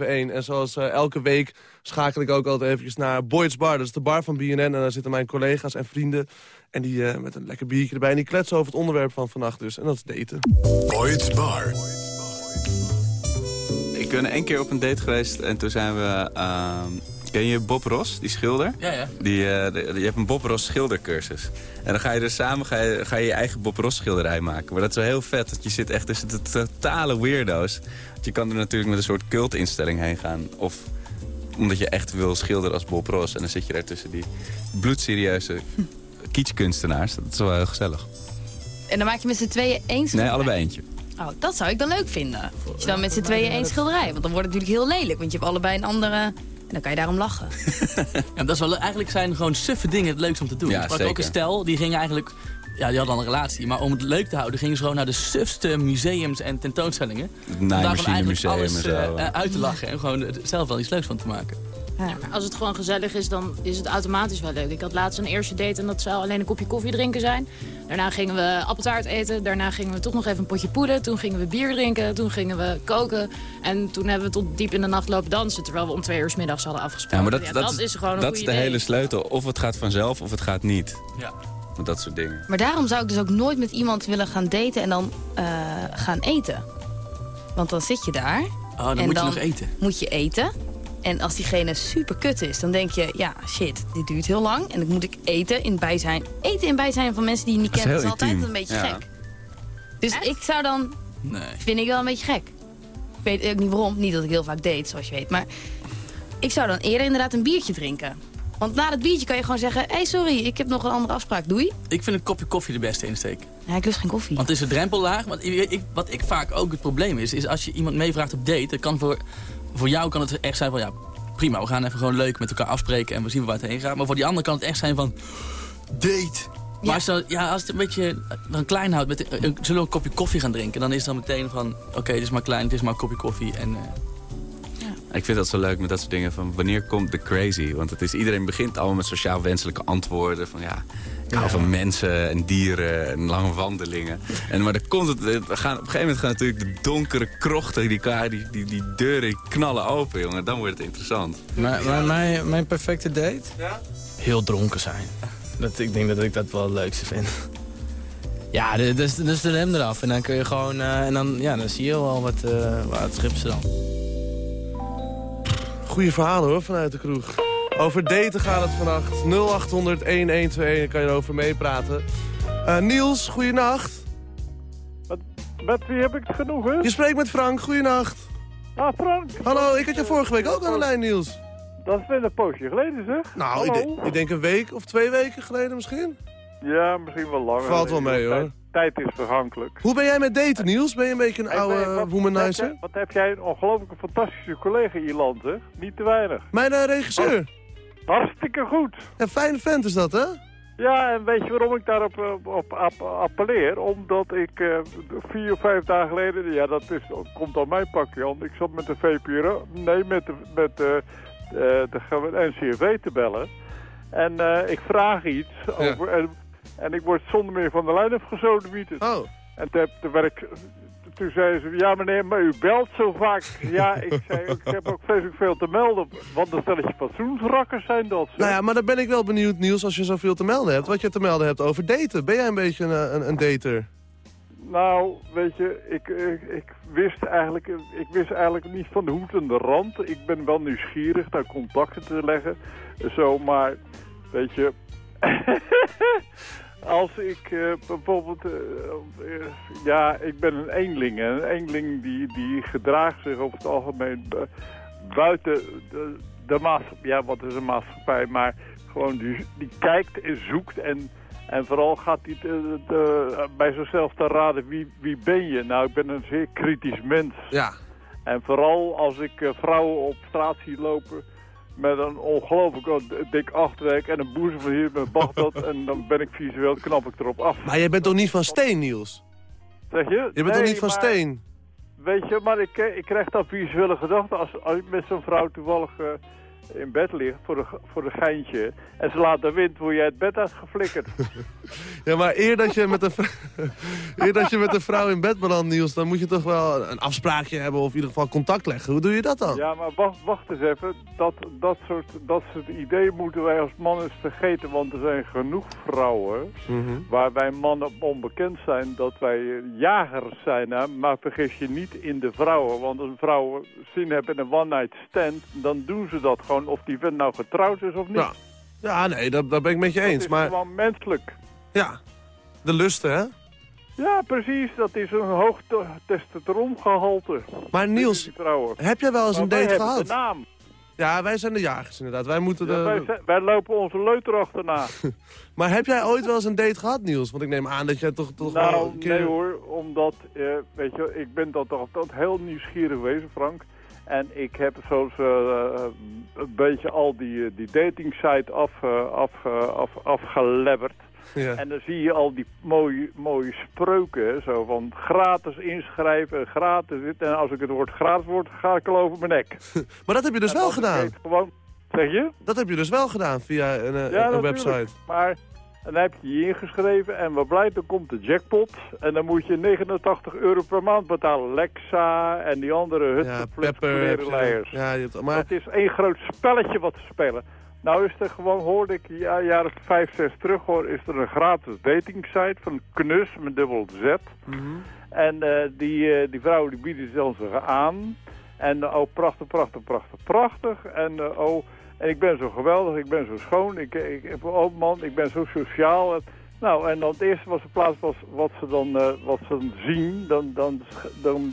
0800-1121. En zoals elke week schakel ik ook altijd eventjes naar Boyd's Bar. Dat is de bar van BNN. En daar zitten mijn collega's en vrienden... En die met een lekker biertje erbij. En die kletsen over het onderwerp van vannacht dus. En dat is daten. Boyd's Bar. Ik ben één keer op een date geweest en toen zijn we... Uh, ken je Bob Ross, die schilder? Ja, ja. Die, uh, je hebt een Bob Ross schildercursus. En dan ga je dus samen ga je, ga je, je eigen Bob Ross schilderij maken. Maar dat is wel heel vet, dat je zit echt tussen de totale weirdo's. Want je kan er natuurlijk met een soort cultinstelling heen gaan. Of omdat je echt wil schilderen als Bob Ross. En dan zit je daar tussen die bloedserieuze kietskunstenaars. Dat is wel heel gezellig. En dan maak je met z'n tweeën één Nee, allebei eentje. Oh, dat zou ik dan leuk vinden. Als je dan met z'n tweeën één schilderij. Want dan wordt het natuurlijk heel lelijk. Want je hebt allebei een andere... En dan kan je daarom lachen. ja, dat is wel, eigenlijk zijn gewoon suffe dingen het leukste om te doen. Ja, ik ook een stel, die ging eigenlijk... Ja, die hadden al een relatie. Maar om het leuk te houden gingen ze gewoon naar de sufste museums en tentoonstellingen. Om daarvan eigenlijk alles uh, uit te lachen. En gewoon zelf wel iets leuks van te maken. Ja, maar als het gewoon gezellig is, dan is het automatisch wel leuk. Ik had laatst een eerste date en dat zou alleen een kopje koffie drinken zijn. Daarna gingen we appeltaart eten. Daarna gingen we toch nog even een potje poelen. Toen gingen we bier drinken. Toen gingen we koken. En toen hebben we tot diep in de nacht lopen dansen. Terwijl we om twee uur s middags hadden afgesproken. Ja, maar dat, dat, is gewoon een Dat is de hele sleutel. Of het gaat vanzelf of het gaat niet. Ja. Dat soort dingen. Maar daarom zou ik dus ook nooit met iemand willen gaan daten en dan uh, gaan eten. Want dan zit je daar. Oh, dan en moet dan je nog eten. Moet je eten. En als diegene super kut is, dan denk je... ja, shit, dit duurt heel lang. En dan moet ik eten in bijzijn. Eten in bijzijn van mensen die je niet kent is, is altijd een beetje gek. Dus ik zou dan... Nee. Vind ik wel een beetje gek. Ik weet ook niet waarom. Niet dat ik heel vaak date, zoals je weet. Maar ik zou dan eerder inderdaad een biertje drinken. Want na het biertje kan je gewoon zeggen... hé, hey, sorry, ik heb nog een andere afspraak. Doei. Ik vind een kopje koffie de beste insteek. Ja, ik lust geen koffie. Want het is een drempel laag. Want ik, wat ik vaak ook het probleem is... is als je iemand meevraagt op date... dat kan voor voor jou kan het echt zijn van, ja, prima, we gaan even gewoon leuk met elkaar afspreken en we zien waar het heen gaat. Maar voor die ander kan het echt zijn van, date. Maar als, dan, ja, als het een beetje dan klein houdt, met, uh, zullen we een kopje koffie gaan drinken? Dan is het dan meteen van, oké, okay, dit is maar klein, het is maar een kopje koffie. En, uh, ik vind dat zo leuk met dat soort dingen van wanneer komt de crazy? Want het is, iedereen begint allemaal met sociaal wenselijke antwoorden. Van ja, ik hou van mensen en dieren en lange wandelingen. En, maar er komt het, we gaan, op een gegeven moment gaan natuurlijk de donkere krochten, die, die, die, die deuren knallen open, jongen. Dan wordt het interessant. Maar, maar mijn, mijn perfecte date? Ja? Heel dronken zijn. Dat, ik denk dat ik dat wel het leukste vind. Ja, dus, dus de rem eraf. En dan kun je gewoon, uh, en dan, ja, dan zie je wel wat, uh, waar het schip ze dan. Goeie verhalen hoor, vanuit de kroeg. Over daten gaat het vannacht. 0800 1121, dan kan je erover meepraten. Uh, Niels, goeienacht. Met, met wie heb ik het genoegen? Je spreekt met Frank, goeienacht. Ah, Frank. Hallo, ik had je vorige week ook aan de lijn, Niels. Dat is wel een poosje geleden, zeg. Nou, ik, de, ik, denk een week of twee weken geleden misschien. Ja, misschien wel langer. Valt wel mee, hoor. Tijd, is vergankelijk. Hoe ben jij met daten, Niels? Ben je een beetje een oude womanizer? Wat, heb jij een ongelooflijke fantastische collega, Ierland, hè? Niet te weinig. Mijn uh, regisseur. Hartstikke goed. Een fijne vent is dat, hè? Ja, en weet je waarom ik daarop op, op, appelleer? Omdat ik uh, vier of vijf dagen geleden, ja dat is, komt aan mijn pakje Jan. Ik zat met de VPRO, nee met de, met de, de, de NCRV te bellen. En uh, ik vraag iets over, en, en, ik word zonder meer van de lijn afgezoden. Oh. En toen, toen werd ik toen zei ze, ja meneer, maar u belt zo vaak. Ja, ik zei, ik heb ook vreselijk veel te melden. Want een stelletje fatsoensrakkers zijn dat. Nou ja, maar dan ben ik wel benieuwd, Niels, als je zoveel te melden hebt. Wat je te melden hebt over daten. Ben jij een beetje een, een, een dater? Nou, weet je, ik, ik, ik, wist eigenlijk, ik wist eigenlijk niet van de hoed en de rand. Ik ben wel nieuwsgierig daar contacten te leggen. Zo, maar, weet je... Als ik uh, bijvoorbeeld... Uh, uh, ja, ik ben een eenling. En een eenling die, die gedraagt zich over het algemeen buiten de, de maatschappij. Ja, wat is een maatschappij? Maar gewoon die, die kijkt en zoekt en... En vooral gaat hij bij zichzelf te raden, wie, wie ben je? Nou, ik ben een zeer kritisch mens. Ja. En vooral als ik vrouwen op straat zie lopen met een ongelooflijk dik achterwerk en een boezem van hier met Bagdad. en dan ben ik visueel, knap ik erop af. Maar jij bent toch niet van steen, Niels? Zeg je? Je bent toch niet van steen? weet je, maar ik, eh, ik krijg dan visuele gedachten als, als ik met zo'n vrouw toevallig eh, in bed ligt voor een, voor een geintje. En ze laat de wind, hoe jij het bed uitgeflikkerd. Ja, maar eer dat, je met een, eer dat je met een vrouw in bed belandt, Niels, dan moet je toch wel een afspraakje hebben of in ieder geval contact leggen. Hoe doe je dat dan? Ja, maar wacht, wacht eens even. Dat, dat, soort, dat soort ideeën moeten wij als mannen vergeten. Want er zijn genoeg vrouwen Mhm. waar wij mannen onbekend zijn dat wij jagers zijn. Hè? Maar vergis je niet in de vrouwen. Want als vrouwen zin hebben in een one-night stand, dan doen ze dat gewoon. Of die vent nou getrouwd is of niet. Ja, ja nee, dat, dat ben ik met je Dat eens. is Maar gewoon menselijk. ja, de lusten, hè? Ja, precies. Dat is een hoog te- testosterongehalte. Maar Niels, heb jij wel eens een Maar date gehad? de naam. Ja, wij zijn de jagers inderdaad. Wij moeten de... Ja, wij, zijn- wij lopen onze leuter achterna. Maar heb jij ooit wel eens een date gehad, Niels? Want ik neem aan dat jij toch, toch wel Nou, een keer... nee hoor, omdat, eh, weet je, ik ben dat toch altijd heel nieuwsgierig geweest, Frank. En ik heb zoals eh, een beetje al die, eh, die dating site af, eh, af, eh, af, afgelebberd. Ja. En dan zie je al die mooie, mooie spreuken, zo van gratis inschrijven, gratis dit. En als ik het woord gratis word, ga ik al over mijn nek. Maar dat heb je dus En wel gedaan. Gewoon, zeg je? Dat heb je dus wel gedaan via een, eh, Ja, een website. Maar en dan heb je je ingeschreven en wat blijkt, dan komt de jackpot. En dan moet je 89 euro per maand betalen. Lexa en die andere Ja, huttenflits, Pepper. heb je- klerenleiers. Ja, maar Het is één groot spelletje wat ze spelen. Nou is er gewoon, hoorde ik ja, jaren vijf, zes terug hoor, is er een gratis dating site van Knus met dubbel Z. Mhm. En eh, die, eh, die vrouwen die bieden ze zich aan. En oh, prachtig, prachtig, prachtig, prachtig. En eh, oh, en ik ben zo geweldig, ik ben zo schoon. Ik, ik, ik, oh man, ik ben zo sociaal. Nou, en dan het eerste was de plaats was wat ze dan, eh, wat ze dan zien, dan, dan, dan,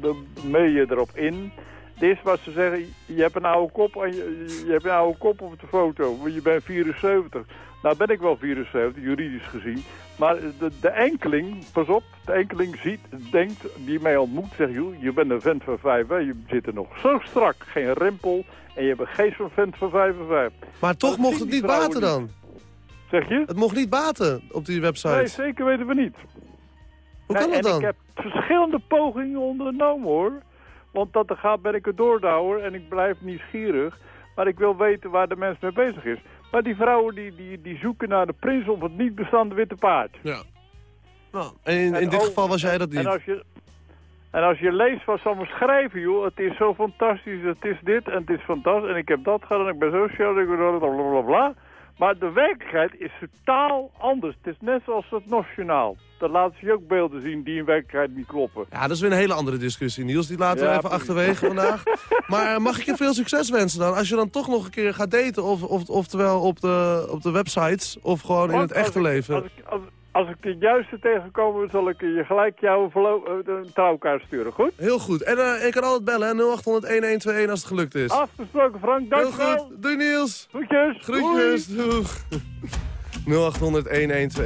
dan, mee je erop in. Het eerste wat ze zeggen, je hebt een oude kop, en je, hebt een oude kop op de foto, je bent 74. Nou ben ik wel 74, juridisch gezien. Maar de, de enkeling, pas op, de enkeling ziet, denkt, die mij ontmoet, zegt, joh, je bent een vent van 5, hè, je zit er nog zo strak, geen rimpel, en je hebt een geest van vent van 55. Maar toch dat mocht het niet baten niet. dan? Zeg je? Het mocht niet baten op die website. Nee, zeker weten we niet. Hoe kan Nee, dat en dan? ik heb verschillende pogingen ondernomen, hoor. Want dat er gaat, ben ik er doordouwer en ik blijf nieuwsgierig. Maar ik wil weten waar de mens mee bezig is. Maar die vrouwen die, die, die zoeken naar de prins op het niet bestaande witte paard. Ja. Nou, en in, in En dit ook- geval was jij dat niet. En als je, en als je leest wat ze allemaal schrijven, joh, het is zo fantastisch, het is dit en het is fantastisch. En ik heb dat gedaan, ik ben zo chill, ik ben bla bla. Maar de werkelijkheid is totaal anders. Het is net zoals het nationaal. Daar laten ze je ook beelden zien die in werkelijkheid niet kloppen. Ja, dat is weer een hele andere discussie, Niels. Die laten we even precies. achterwege vandaag. Maar eh, mag ik je veel succes wensen dan? Als je dan toch nog een keer gaat daten, of, of, oftewel op de, op de websites, of gewoon in het echte ik- leven. Als ik, als, als ik de juiste tegenkom, zal ik je gelijk jouw eh, trouwkaart sturen, goed? Heel goed. En eh, ik kan altijd bellen, hè? 0800-1121 als het gelukt is. Afgesproken, Frank. Heel Dankjewel. goed. Doei Niels. Groetjes. Groetjes. Doeg.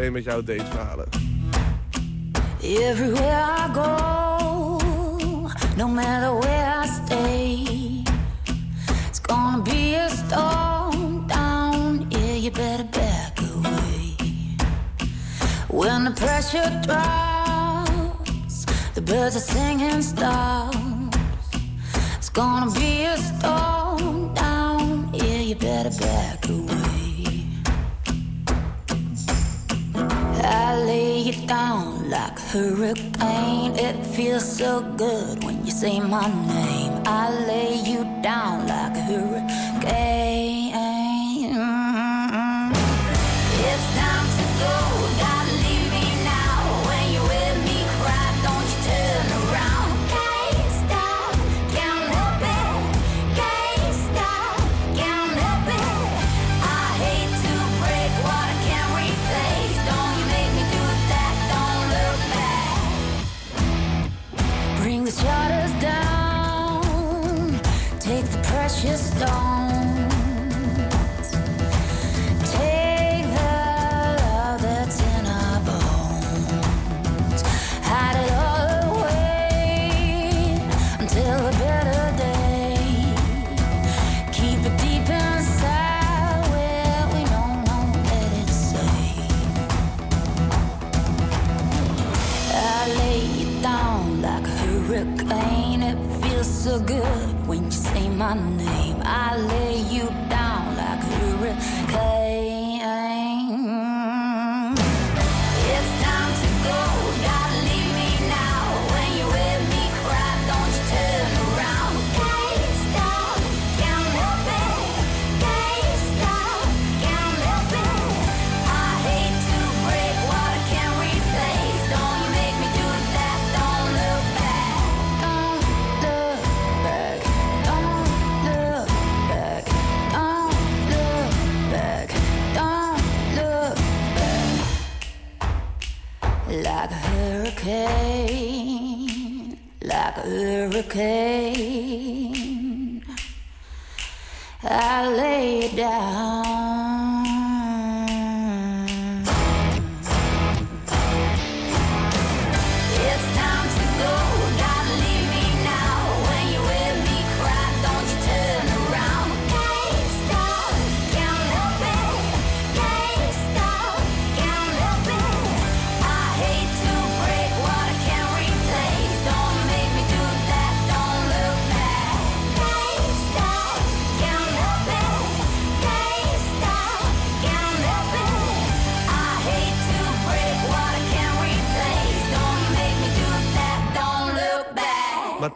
0800-1121 met jouw dateverhalen. Everywhere I go, no matter where I stay, it's gonna be a storm pressure drops, the birds are singing stops. It's gonna be a storm down. Yeah, you better back away. I lay you down like a hurricane. It feels so good when you say my name. I lay you down like a hurricane. So good hurricane,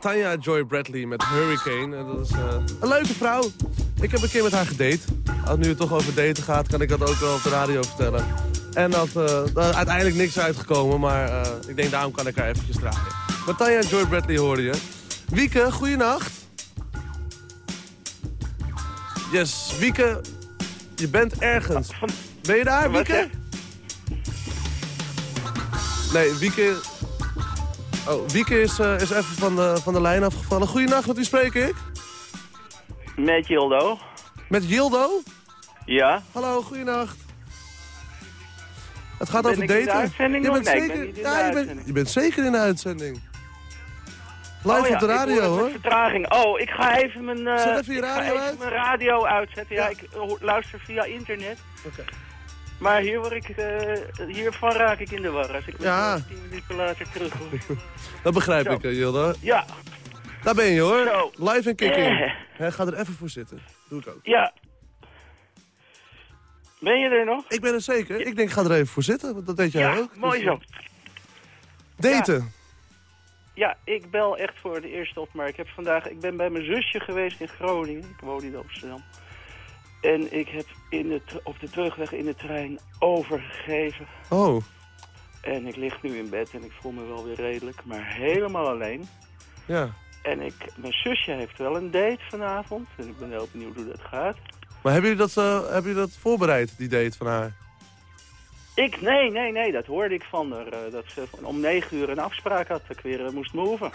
Tanja Joy Bradley met Hurricane, en dat is eh, een leuke vrouw. Ik heb een keer met haar gedate. Als nu het toch over daten gaat, kan ik dat ook wel op de radio vertellen. En dat, is uiteindelijk niks uitgekomen, maar eh, ik denk daarom kan ik haar eventjes draaien. Maar Tanja Joy Bradley hoorde je. Wieke, goeienacht. Yes, Wieke, je bent ergens. Ben je daar, Wieke? Nee, Wieke... Oh, Wieke is, eh, is even van de, van de lijn afgevallen. Goeienacht, met wie spreek ik? Met Jildo. Met Jildo? Ja. Hallo, goeienacht. Het gaat Ben over ik in de daten. uitzending je, bent Nee, zeker, ben in ja, je, bent, uitzending. je bent zeker in de uitzending. Live Oh ja, op de radio, hoor vertraging. Oh, ik ga even mijn, eh, Zet even je ik ga radio even uit. mijn radio uitzetten. Ja, ik eh, luister via internet. Oké. Maar hier word ik, eh, hiervan raak ik in de war als ik Ja. tien minuten later terug. Dat begrijp Zo. ik, eh, Jildo. Ja. Daar ben je, hoor. Zo. Live en kicking. Eh. Hè, ga er even voor zitten. Doe ik ook. Ja. Ben je er nog? Ik ben er zeker. Ik denk, ga er even voor zitten. want Dat deed jij Ja, ook. mooi Dus, zo. eh, Daten. Ja, ik bel echt voor de eerste op, maar ik heb vandaag, ik ben bij mijn zusje geweest in Groningen. Ik woon in Amsterdam. En ik heb in op de terugweg in de trein overgegeven. Oh, En ik lig nu in bed en ik voel me wel weer redelijk, maar helemaal alleen. ja. En ik, mijn zusje heeft wel een date vanavond. En ik ben heel benieuwd hoe dat gaat. Maar hebben jullie dat, eh, hebben jullie dat voorbereid, die date van haar? Ik, nee, nee, nee, dat hoorde ik van haar. eh, dat ze om negen uur een afspraak had dat ik weer eh, moest moven.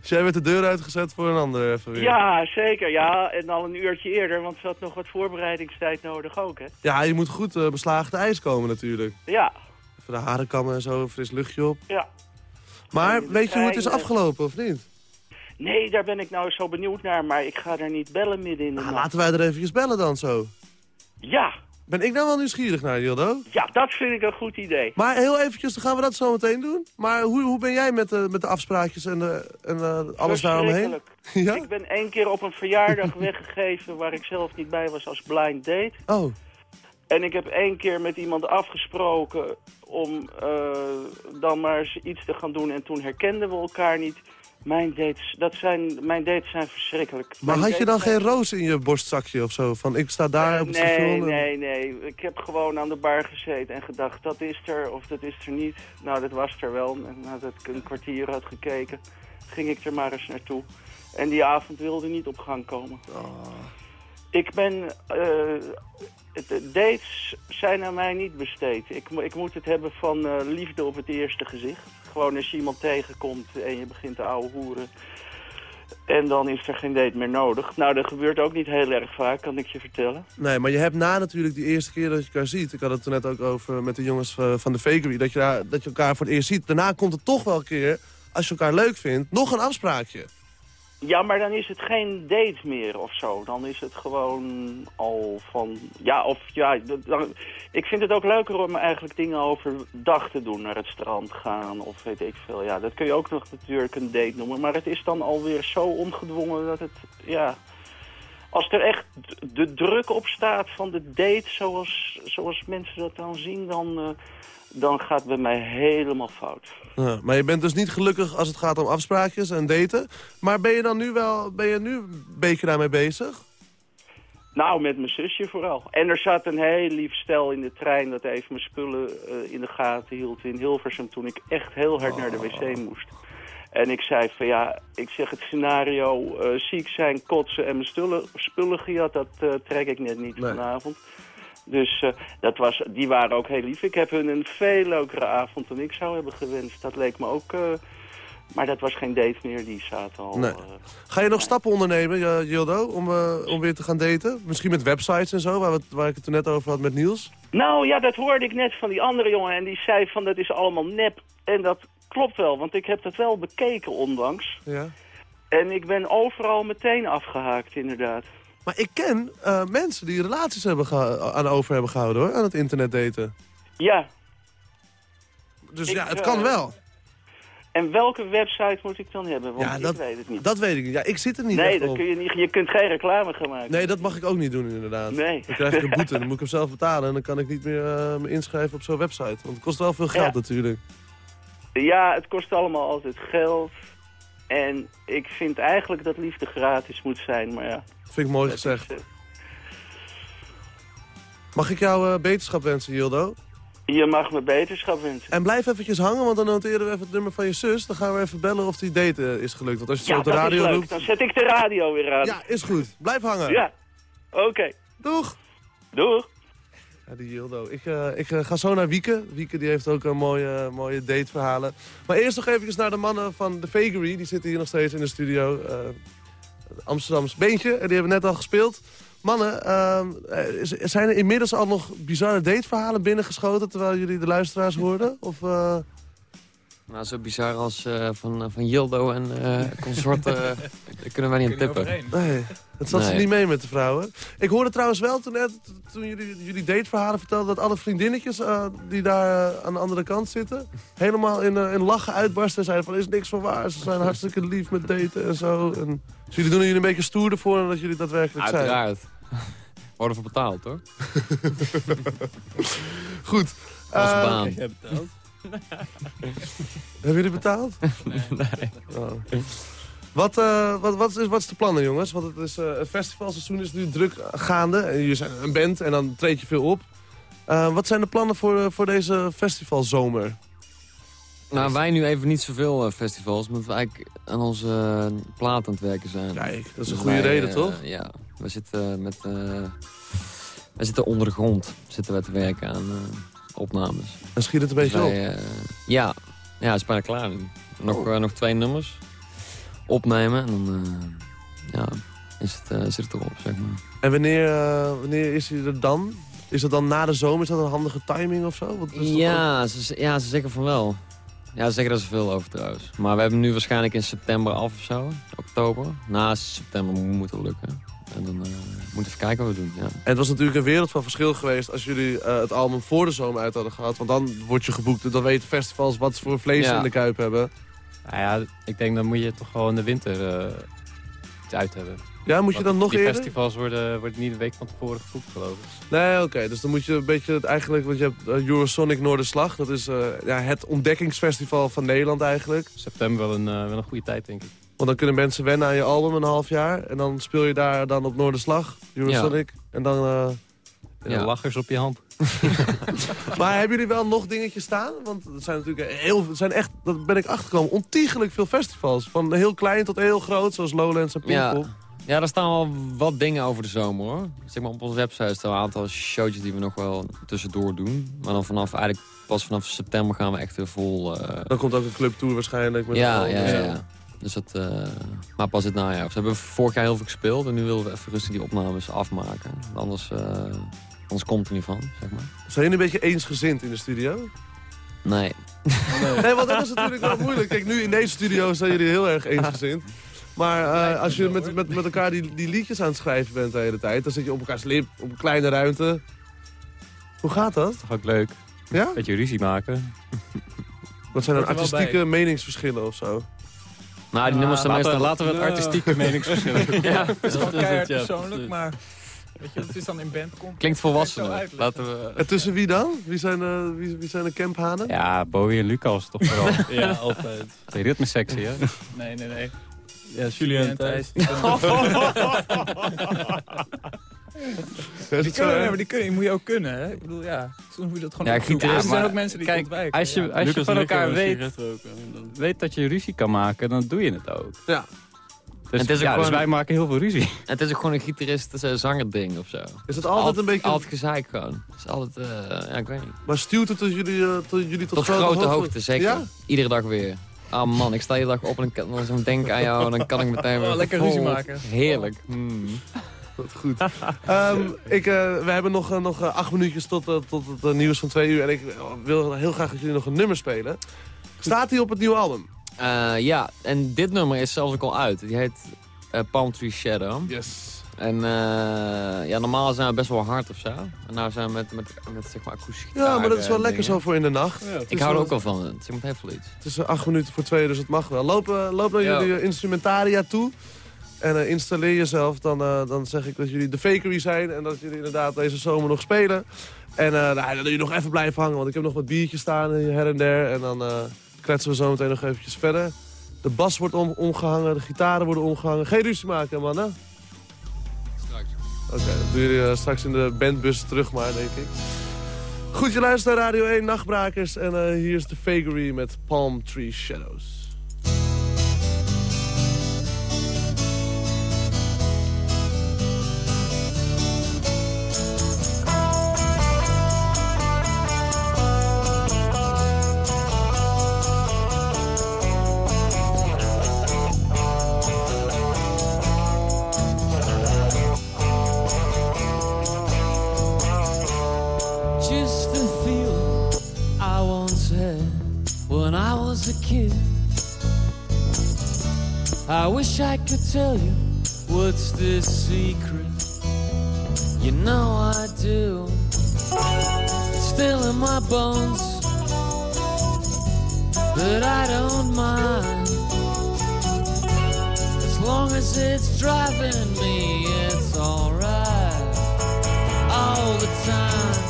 Dus jij werd de deur uitgezet voor een ander even weer. Ja, zeker. Ja, en al een uurtje eerder, want ze had nog wat voorbereidingstijd nodig ook, hè. Ja, je moet goed eh, beslagen te ijs komen natuurlijk. Ja, Even de haren kammen en zo, fris luchtje op. ja. Maar weet je hoe het is eh, afgelopen, of niet? Nee, daar ben ik nou zo benieuwd naar, maar ik ga er niet bellen midden in de Nou, nacht. laten wij er eventjes bellen dan zo. Ja, Ben ik nou wel nieuwsgierig naar, Jildo? ja, dat vind ik een goed idee. Maar heel eventjes, dan gaan we dat zo meteen doen. Maar hoe, hoe ben jij met de, met de afspraakjes en, de, en eh, alles daaromheen? Ja? Ik ben één keer op een verjaardag weggegeven waar ik zelf niet bij was als blind date. Oh, En ik heb één keer met iemand afgesproken om eh, dan maar eens iets te gaan doen. En toen herkenden we elkaar niet. Mijn dates, dat zijn, mijn dates zijn verschrikkelijk. maar Mijn had je dan geen roos in je borstzakje of zo? Van ik sta daar op het nee, station. en- nee, nee. Ik heb gewoon aan de bar gezeten en gedacht, dat is er of dat is er niet. Nou, dat was er wel. En nadat ik een kwartier had gekeken, ging ik er maar eens naartoe. En die avond wilde niet op gang komen. Oh. Ik ben... eh, de dates zijn aan mij niet besteed. Ik, ik moet het hebben van eh, liefde op het eerste gezicht. Gewoon als je iemand tegenkomt en je begint te ouwe hoeren... En dan is er geen date meer nodig. Nou, dat gebeurt ook niet heel erg vaak, kan ik je vertellen. Nee, maar je hebt na natuurlijk die eerste keer dat je elkaar ziet. Ik had het er net ook over met de jongens van de Fakery. Dat je, dat je elkaar voor het eerst ziet. Daarna komt het toch wel een keer, als je elkaar leuk vindt, nog een afspraakje. Ja, maar dan is het geen date meer of zo. Dan is het gewoon al van... Ja, of ja... Dan, ik vind het ook leuker om eigenlijk dingen overdag te doen. Naar het strand gaan of weet ik veel. Ja, dat kun je ook nog natuurlijk een date noemen. Maar het is dan alweer zo ongedwongen dat het... Ja, als er echt de druk op staat van de date zoals, zoals mensen dat dan zien... dan, uh, dan gaat het bij mij helemaal fout. Ja, maar je bent dus niet gelukkig als het gaat om afspraakjes en daten. Maar ben je dan nu wel ben je nu een beetje daarmee bezig? Nou, met mijn zusje vooral. En er zat een heel lief stel in de trein dat even mijn spullen uh, in de gaten hield in Hilversum... toen ik echt heel hard naar de wc moest. En ik zei van ja, ik zeg het scenario uh, ziek zijn, kotsen en mijn spullen, spullen gejat, dat uh, trek ik net niet nee. vanavond. Dus uh, dat was, die waren ook heel lief. Ik heb hun een veel leukere avond dan ik zou hebben gewenst. Dat leek me ook... maar dat was geen date meer, die zaten al... Nee. Ga je nog stappen ondernemen, Jildo, om, om weer te gaan daten? Misschien met websites en zo, waar, we, waar ik het er net over had met Niels? Nou ja, dat hoorde ik net van die andere jongen. En die zei van dat is allemaal nep. En dat klopt wel, want ik heb dat wel bekeken ondanks. Ja. En ik ben overal meteen afgehaakt, inderdaad. Maar ik ken uh, mensen die relaties hebben aan over hebben gehouden, hoor, aan het internet daten. Ja. Dus ik, ja, het kan uh, wel. En welke website moet ik dan hebben? Want ja, dat, ik weet het niet. Dat weet ik niet. Ja, ik zit er niet Nee, dat op. kun je niet. Je kunt geen reclame gaan maken. Nee, dat mag ik ook niet doen inderdaad. Nee. Dan krijg ik een boete. Dan moet ik hem zelf betalen. En dan kan ik niet meer uh, me inschrijven op zo'n website. Want het kost wel veel geld ja. natuurlijk. Ja, het kost allemaal altijd geld. En ik vind eigenlijk dat liefde gratis moet zijn, maar ja. Vind ik mooi gezegd. Is, uh... Mag ik jou uh, beterschap wensen, Jildo? Je mag me beterschap wensen. En blijf eventjes hangen, want dan noteren we even het nummer van je zus. Dan gaan we even bellen of die date is gelukt. Want als je het ja, zo op de radio roept... Dan zet ik de radio weer aan. Ja, is goed. Blijf hangen. Ja, oké. Okay. Doeg. Doeg. Ja, die Jildo. Ik, uh, ik uh, ga zo naar Wieke. Wieke die heeft ook een mooie, uh, mooie dateverhalen. Maar eerst nog even naar de mannen van The Fakery. Die zitten hier nog steeds in de studio. Amsterdams beentje. En die hebben net al gespeeld. Mannen, zijn er inmiddels al nog bizarre dateverhalen binnengeschoten... terwijl jullie de luisteraars hoorden? Of... Nou, zo bizar als uh, van, van Yildo en uh, consorten, uh, daar kunnen wij niet aan tippen. Nee, dat zat nee. ze niet mee met de vrouwen. Ik hoorde trouwens wel toen, net, toen jullie, jullie dateverhalen vertelden... dat alle vriendinnetjes die daar aan de andere kant zitten... helemaal in, in lachen uitbarsten en zeiden van... is niks van waar, ze zijn hartstikke lief met daten en zo. En, dus jullie doen jullie een beetje stoer ervoor dan dat jullie daadwerkelijk zijn. Uiteraard. Worden voor betaald, hoor. Goed. Als baan. Ik heb betaald. Hebben jullie betaald? Nee. nee. Oh. Wat, uh, wat, wat, is, wat is de plannen, jongens? Want het, is, uh, het festivalseizoen is nu druk gaande. En jullie zijn een band en dan treed je veel op. Uh, wat zijn de plannen voor, voor deze festivalzomer? Nou, wij nu even niet zoveel festivals, omdat we eigenlijk aan onze plaat aan het werken zijn. Kijk, dat is een goede wij, reden, toch? ja, we zitten met... wij zitten onder de grond, zitten we te werken aan opnames. En schiet het een beetje dus wij, op? Uh, ja, ja, het is bijna klaar. Nog, oh. uh, nog twee nummers opnemen en dan uh, ja, is het, zit het erop, zeg maar. En wanneer, wanneer is hij er dan? Is dat dan na de zomer? Is dat een handige timing of zo? Wat is ja, ze, ja, ze zeggen van wel. Ja, ze zeggen er veel over trouwens. Maar we hebben nu waarschijnlijk in september af of zo. Oktober. Na september moet het lukken. En dan uh, moeten we even kijken wat we doen. Ja. En het was natuurlijk een wereld van verschil geweest als jullie uh, het album voor de zomer uit hadden gehad. Want dan word je geboekt en dan weten festivals wat ze voor vlees ja. in de kuip hebben. Nou ja, ik denk dan moet je toch gewoon de winter uh, iets uit hebben. Ja, moet je dan nog die eerder? festivals worden, worden niet een week van tevoren geboekt, geloof ik. Nee, oké. Okay. Dus dan moet je een beetje het eigenlijk... Want je hebt uh, Eurosonic Noorderslag. Dat is uh, ja, het ontdekkingsfestival van Nederland eigenlijk. September wel een, uh, wel een goede tijd, denk ik. Want dan kunnen mensen wennen aan je album een half jaar. En dan speel je daar dan op Noorderslag, Eurosonic. Ja. En dan... Uh, en ja. lachers op je hand. maar hebben jullie wel nog dingetjes staan? Want er zijn natuurlijk heel er zijn echt, dat ben ik achtergekomen, ontiegelijk veel festivals. Van heel klein tot heel groot, zoals Lowlands en Pinkpop. Ja. Ja, daar staan wel wat dingen over de zomer hoor. Zeg maar op onze website staan een aantal showtjes die we nog wel tussendoor doen. Maar dan vanaf eigenlijk pas vanaf september gaan we echt weer vol. Uh... Dan komt ook een clubtour waarschijnlijk. Met ja, ja, ja, ja, Dus dat, uh... maar pas het najaar. Dus we hebben vorig jaar heel veel gespeeld en nu willen we even rustig die opnames afmaken. Anders, uh... anders komt er niet van, zeg maar. Zijn jullie een beetje eensgezind in de studio? Nee. Nee, nee want dat is natuurlijk wel moeilijk. Kijk, nu in deze studio zijn jullie heel erg eensgezind. Maar uh, als je met, met, met elkaar die, die liedjes aan het schrijven bent de hele tijd... dan zit je op elkaars lip, op een kleine ruimte. Hoe gaat dat? Toch ook leuk. Ja? Beetje ruzie maken. Wat zijn dan artistieke meningsverschillen of zo? Nou, die nummers zijn laten, meestal... laten we het artistieke meningsverschillen. ja, het is gewoon Dat is het, keihard persoonlijk, maar... Weet je, het is dan in band. Komt, Klinkt volwassen. Laten we... En tussen wie dan? Wie zijn, eh, wie, wie zijn de camphanen? Ja, Bowie en Lucas toch vooral. Ja, altijd. Twee ritme sexy, hè? Nee, nee, nee. Ja, Julien en Thijs. Die kunnen, maar die kunnen, die moet je ook kunnen, hè? Ik bedoel, ja, soms moet je dat gewoon Ja, ook doen. gitarist, er zijn ook mensen die kijk, ontwijken. Als je, ja. als je van elkaar weet, roken. Dan- weet dat je ruzie kan maken, dan doe je het ook. Ja. Dus, het is ook ja, dus wij maken heel veel ruzie. Het is ook gewoon een gitarist-zanger ding of zo. Is het altijd een beetje... Altijd gezeik gewoon. Het is altijd, eh, ja, ik weet niet. Maar stuurt het tot jullie, eh, tot, jullie tot, Tot grote hoogte, hoogte? zeker. Ja? Iedere dag weer. Ah man, ik sta je dag op en ik kan denk aan jou, dan kan ik meteen weer Oh, lekker ruzie maken. Heerlijk. Hmm. Wat goed. Ehm, ik, eh, we hebben nog, eh, nog eh, acht minuutjes tot, tot het nieuws van twee uur. En ik wil heel graag dat jullie nog een nummer spelen. Staat die op het nieuwe album? Eh, ja, en dit nummer is zelfs ook al uit. Die heet eh, Palm Tree Shadow. Yes. En eh, ja, normaal zijn we best wel hard of zo. En nou zijn we met, met, met zeg maar akoestische Ja, maar dat is wel lekker dingen. zo voor in de nacht. Ik hou er ook wel van. Het is moet heel veel iets. Het is acht minuten voor twee, dus het mag wel. Loop, eh, loop naar jullie eh, instrumentaria toe. En installeer jezelf. Dan, eh, dan zeg ik dat jullie de fakery zijn. En dat jullie inderdaad deze zomer nog spelen. En eh nou, dan je nog even blijven hangen. Want ik heb nog wat biertjes staan her en der. En dan eh, kletsen we zo meteen nog eventjes verder. De bas wordt om, omgehangen. De gitaren worden omgehangen. Geen ruzie maken, mannen. Oké, dat doen jullie eh, straks in de bandbus terug maar, denk ik. Goed, je luistert naar Radio 1 Nachtbrakers. En eh, hier is de Fakery met Palm Tree Shadows. Wish I could tell you what's the secret. You know I do. It's still in my bones, but I don't mind. As long as it's driving me, it's alright. All the time,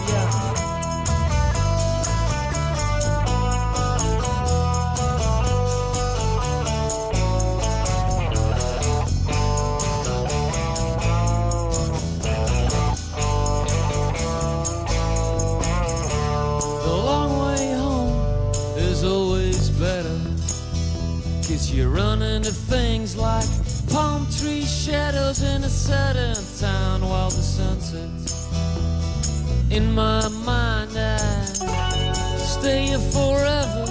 into things like palm tree shadows in a certain town while the sun sets. In my mind, I stay here forever.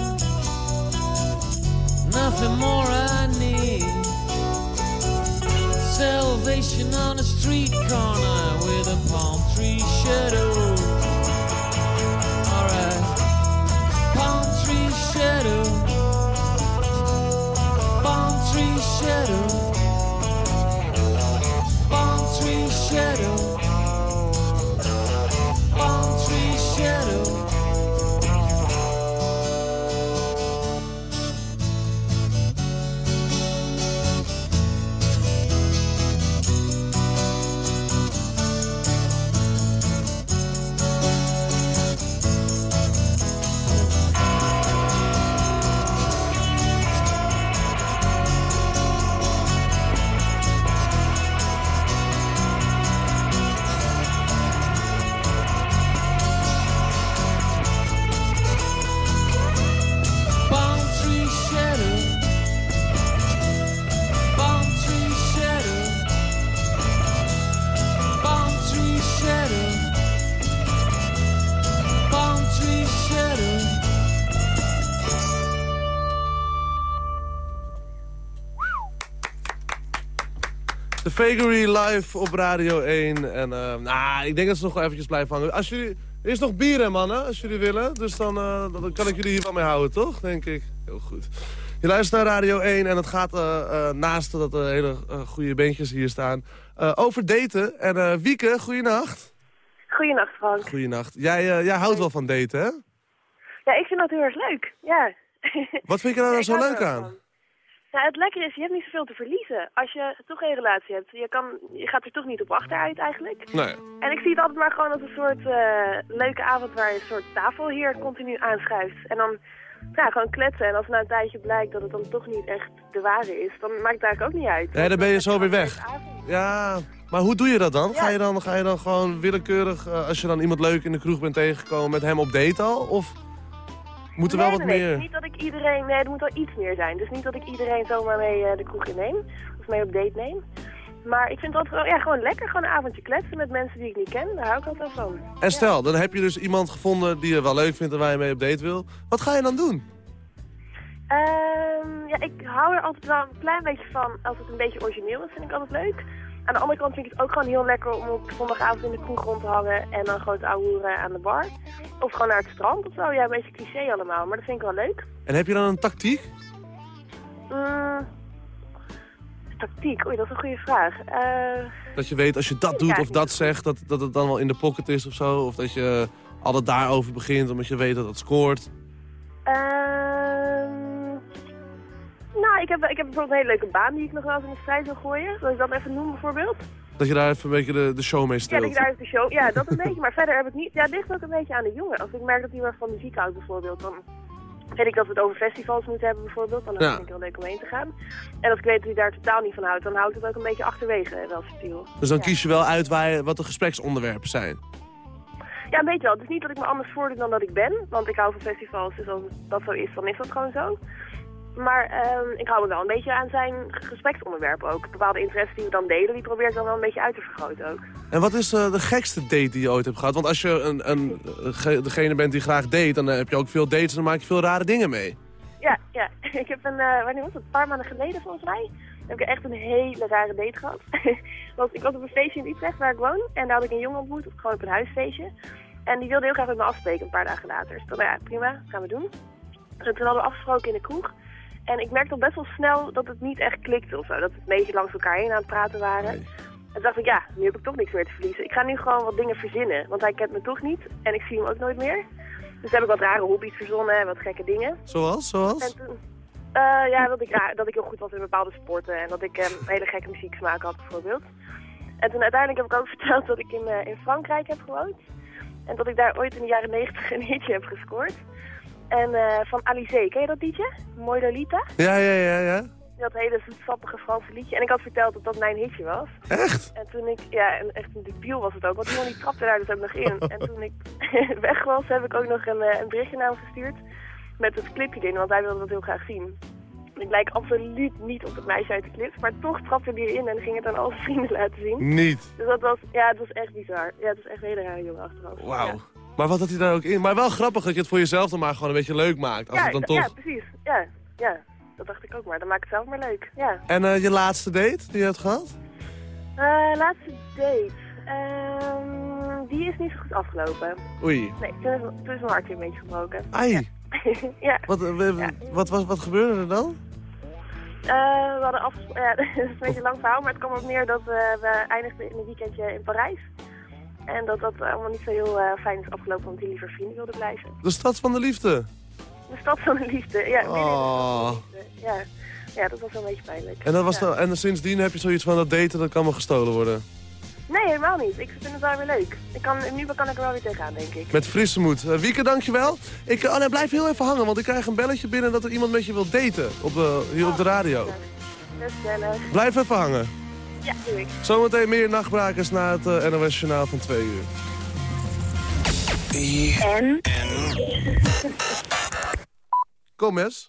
Nothing more shadow. Palm tree shadow. Fakery live op Radio 1. En nou, ik denk dat ze nog wel eventjes blijven hangen. Als jullie Er is nog bier, hè, mannen, als jullie willen. Dus dan, eh, dan kan ik jullie hier wel mee houden, toch? Denk ik. Heel goed. Je luistert naar Radio 1 en het gaat uh, uh, naast dat er hele goede beentjes hier staan... over daten. En Wieke, goeienacht. Goeienacht, Frank. Goeienacht. Jij, jij houdt wel van daten, hè? Ja, ik vind dat heel erg leuk, ja. Wat vind je daar nou zo leuk aan? Ja, het lekkere is, je hebt niet zoveel te verliezen. Als je toch een relatie hebt, je, kan, je gaat er toch niet op achteruit eigenlijk. Nee. En ik zie het altijd maar gewoon als een soort uh, leuke avond waar je een soort tafelheer continu aanschuift. En dan ja, gewoon kletsen. En als na een tijdje blijkt dat het dan toch niet echt de ware is, dan maakt het eigenlijk ook niet uit. Nee, dan ben je zo weer weg. Ja, maar hoe doe je dat dan? Ga, je dan ga je dan gewoon willekeurig, uh, als je dan iemand leuk in de kroeg bent tegengekomen, met hem op date al? Of... Moet er nee, wel wat meer... Niet dat ik iedereen... Nee, er moet wel iets meer zijn. Dus niet dat ik iedereen zomaar mee uh, de kroeg in neem. Of mee op date neem. Maar ik vind het altijd ja, gewoon lekker. Gewoon een avondje kletsen met mensen die ik niet ken. Daar hou ik altijd van. En stel, dan heb je dus iemand gevonden die je wel leuk vindt en waar je mee op date wil. Wat ga je dan doen? Um, ja, ik hou er altijd wel een klein beetje van. Als het een beetje origineel is, vind ik altijd leuk. Aan de andere kant vind ik het ook gewoon heel lekker om op zondagavond in de kroeg rond te hangen en dan gewoon te ouwehoeren aan de bar. Of gewoon naar het strand of zo. Ja, een beetje cliché allemaal, maar dat vind ik wel leuk. En heb je dan een tactiek? Mm, tactiek? Oei, dat is een goede vraag. Uh, dat je weet als je dat doet of dat zegt, dat, dat het dan wel in de pocket is of zo? Of dat je altijd daarover begint omdat je weet dat het scoort? Uh, nou, ik heb, ik heb bijvoorbeeld een hele leuke baan die ik nog wel eens in de strijd wil gooien. Zal ik dat even noemen bijvoorbeeld? Dat je daar even een beetje de, de show mee stelt. Ja, dat ik daar even de show... Ja, dat een beetje. Maar verder heb ik niet... Ja, het ligt ook een beetje aan de jongen. Als ik merk dat hij wel van muziek houdt bijvoorbeeld, dan weet ik dat we het over festivals moeten hebben bijvoorbeeld. Dan ja. vind ik het heel leuk om heen te gaan. En als ik weet dat hij daar totaal niet van houdt, dan houdt het ook een beetje achterwege wel subtiel. Dus dan ja. kies je wel uit waar wat de gespreksonderwerpen zijn? Ja, een beetje wel. Het is niet dat ik me anders voordoe dan dat ik ben. Want ik hou van festivals, dus als dat zo is, dan is dat gewoon zo. Maar um, ik hou me wel een beetje aan zijn gespreksonderwerp ook. Bepaalde interesses die we dan delen, die probeer ik dan wel een beetje uit te vergroten ook. En wat is uh, de gekste date die je ooit hebt gehad? Want als je een, een, degene bent die graag date, dan heb je ook veel dates en dan maak je veel rare dingen mee. Ja, ja. ik heb een, uh, wanneer was het? Een paar maanden geleden volgens mij. heb ik echt een hele rare date gehad. Want ik was op een feestje in Utrecht waar ik woon. En daar had ik een jongen ontmoet, gewoon op een huisfeestje. En die wilde heel graag met me afspreken een paar dagen later. Dus toen, nou ja, prima, gaan we doen. En toen hadden we afgesproken in de kroeg. En ik merkte al best wel snel dat het niet echt klikte of zo. Dat we een beetje langs elkaar heen aan het praten waren. Nee. En toen dacht ik, ja, nu heb ik toch niks meer te verliezen. Ik ga nu gewoon wat dingen verzinnen. Want hij kent me toch niet. En ik zie hem ook nooit meer. Dus heb ik wat rare hobby's verzonnen en wat gekke dingen. Zoals? Zoals? En toen, uh, ja, dat ik, dat ik heel goed was in bepaalde sporten. En dat ik um, hele gekke muzieksmaak had bijvoorbeeld. En toen uiteindelijk heb ik ook verteld dat ik in, uh, in Frankrijk heb gewoond. En dat ik daar ooit in de jaren negentig een hitje heb gescoord. En uh, van Alizé, ken je dat liedje? Mooi Lolita? Ja, ja, ja, ja. Dat hele sappige Franse liedje. En ik had verteld dat dat mijn hitje was. Echt? En toen ik, ja, en echt een debiel was het ook. Want die jongen die trapte daar dus ook nog in. en toen ik weg was, heb ik ook nog een, een berichtje naar hem gestuurd. Met het clipje erin, want hij wilde dat heel graag zien. Ik lijk absoluut niet op het meisje uit de clip. Maar toch trapte hij erin en ging het aan al zijn vrienden laten zien. Niet? Dus dat was, ja, het was echt bizar. Ja, het was echt hele rare jongen achteraf. Wauw. Ja. Maar wat had hij daar ook in? Maar wel grappig dat je het voor jezelf dan maar gewoon een beetje leuk maakt. Als ja, het dan toch... ja, precies. Ja, ja, dat dacht ik ook maar. Dan maak ik het zelf maar leuk. Ja. En uh, je laatste date die je hebt gehad? Uh, laatste date? Uh, die is niet zo goed afgelopen. Oei. Nee, toen is, toen is mijn een beetje gebroken. Ai. Ja. ja. Wat, ja. wat, wat, wat gebeurde er dan? Uh, we hadden af... Ja, dat is een beetje een lang verhaal, maar het kwam op neer dat we eindigden in een weekendje in Parijs. En dat dat allemaal niet zo heel uh, fijn is afgelopen, omdat hij liever vrienden wilde blijven. De stad van de liefde? De stad van de liefde, ja. Oh. De liefde. Ja. ja, dat was wel een beetje pijnlijk. En, dat was ja. de, en sindsdien heb je zoiets van dat daten, dat kan wel gestolen worden? Nee, helemaal niet. Ik vind het wel weer leuk. Ik kan, nu kan ik er wel weer tegenaan, denk ik. Met frisse moed. Uh, Wieke, dankjewel. Ik oh, nee, blijf heel even hangen, want ik krijg een belletje binnen dat er iemand met je wil daten op de, hier oh, op de radio. Dat is gezellig. Blijf even hangen. Ja, doe ik. Zometeen meer nachtbrakers na het uh, NOS Journaal van 2 uur. En? Kom eens.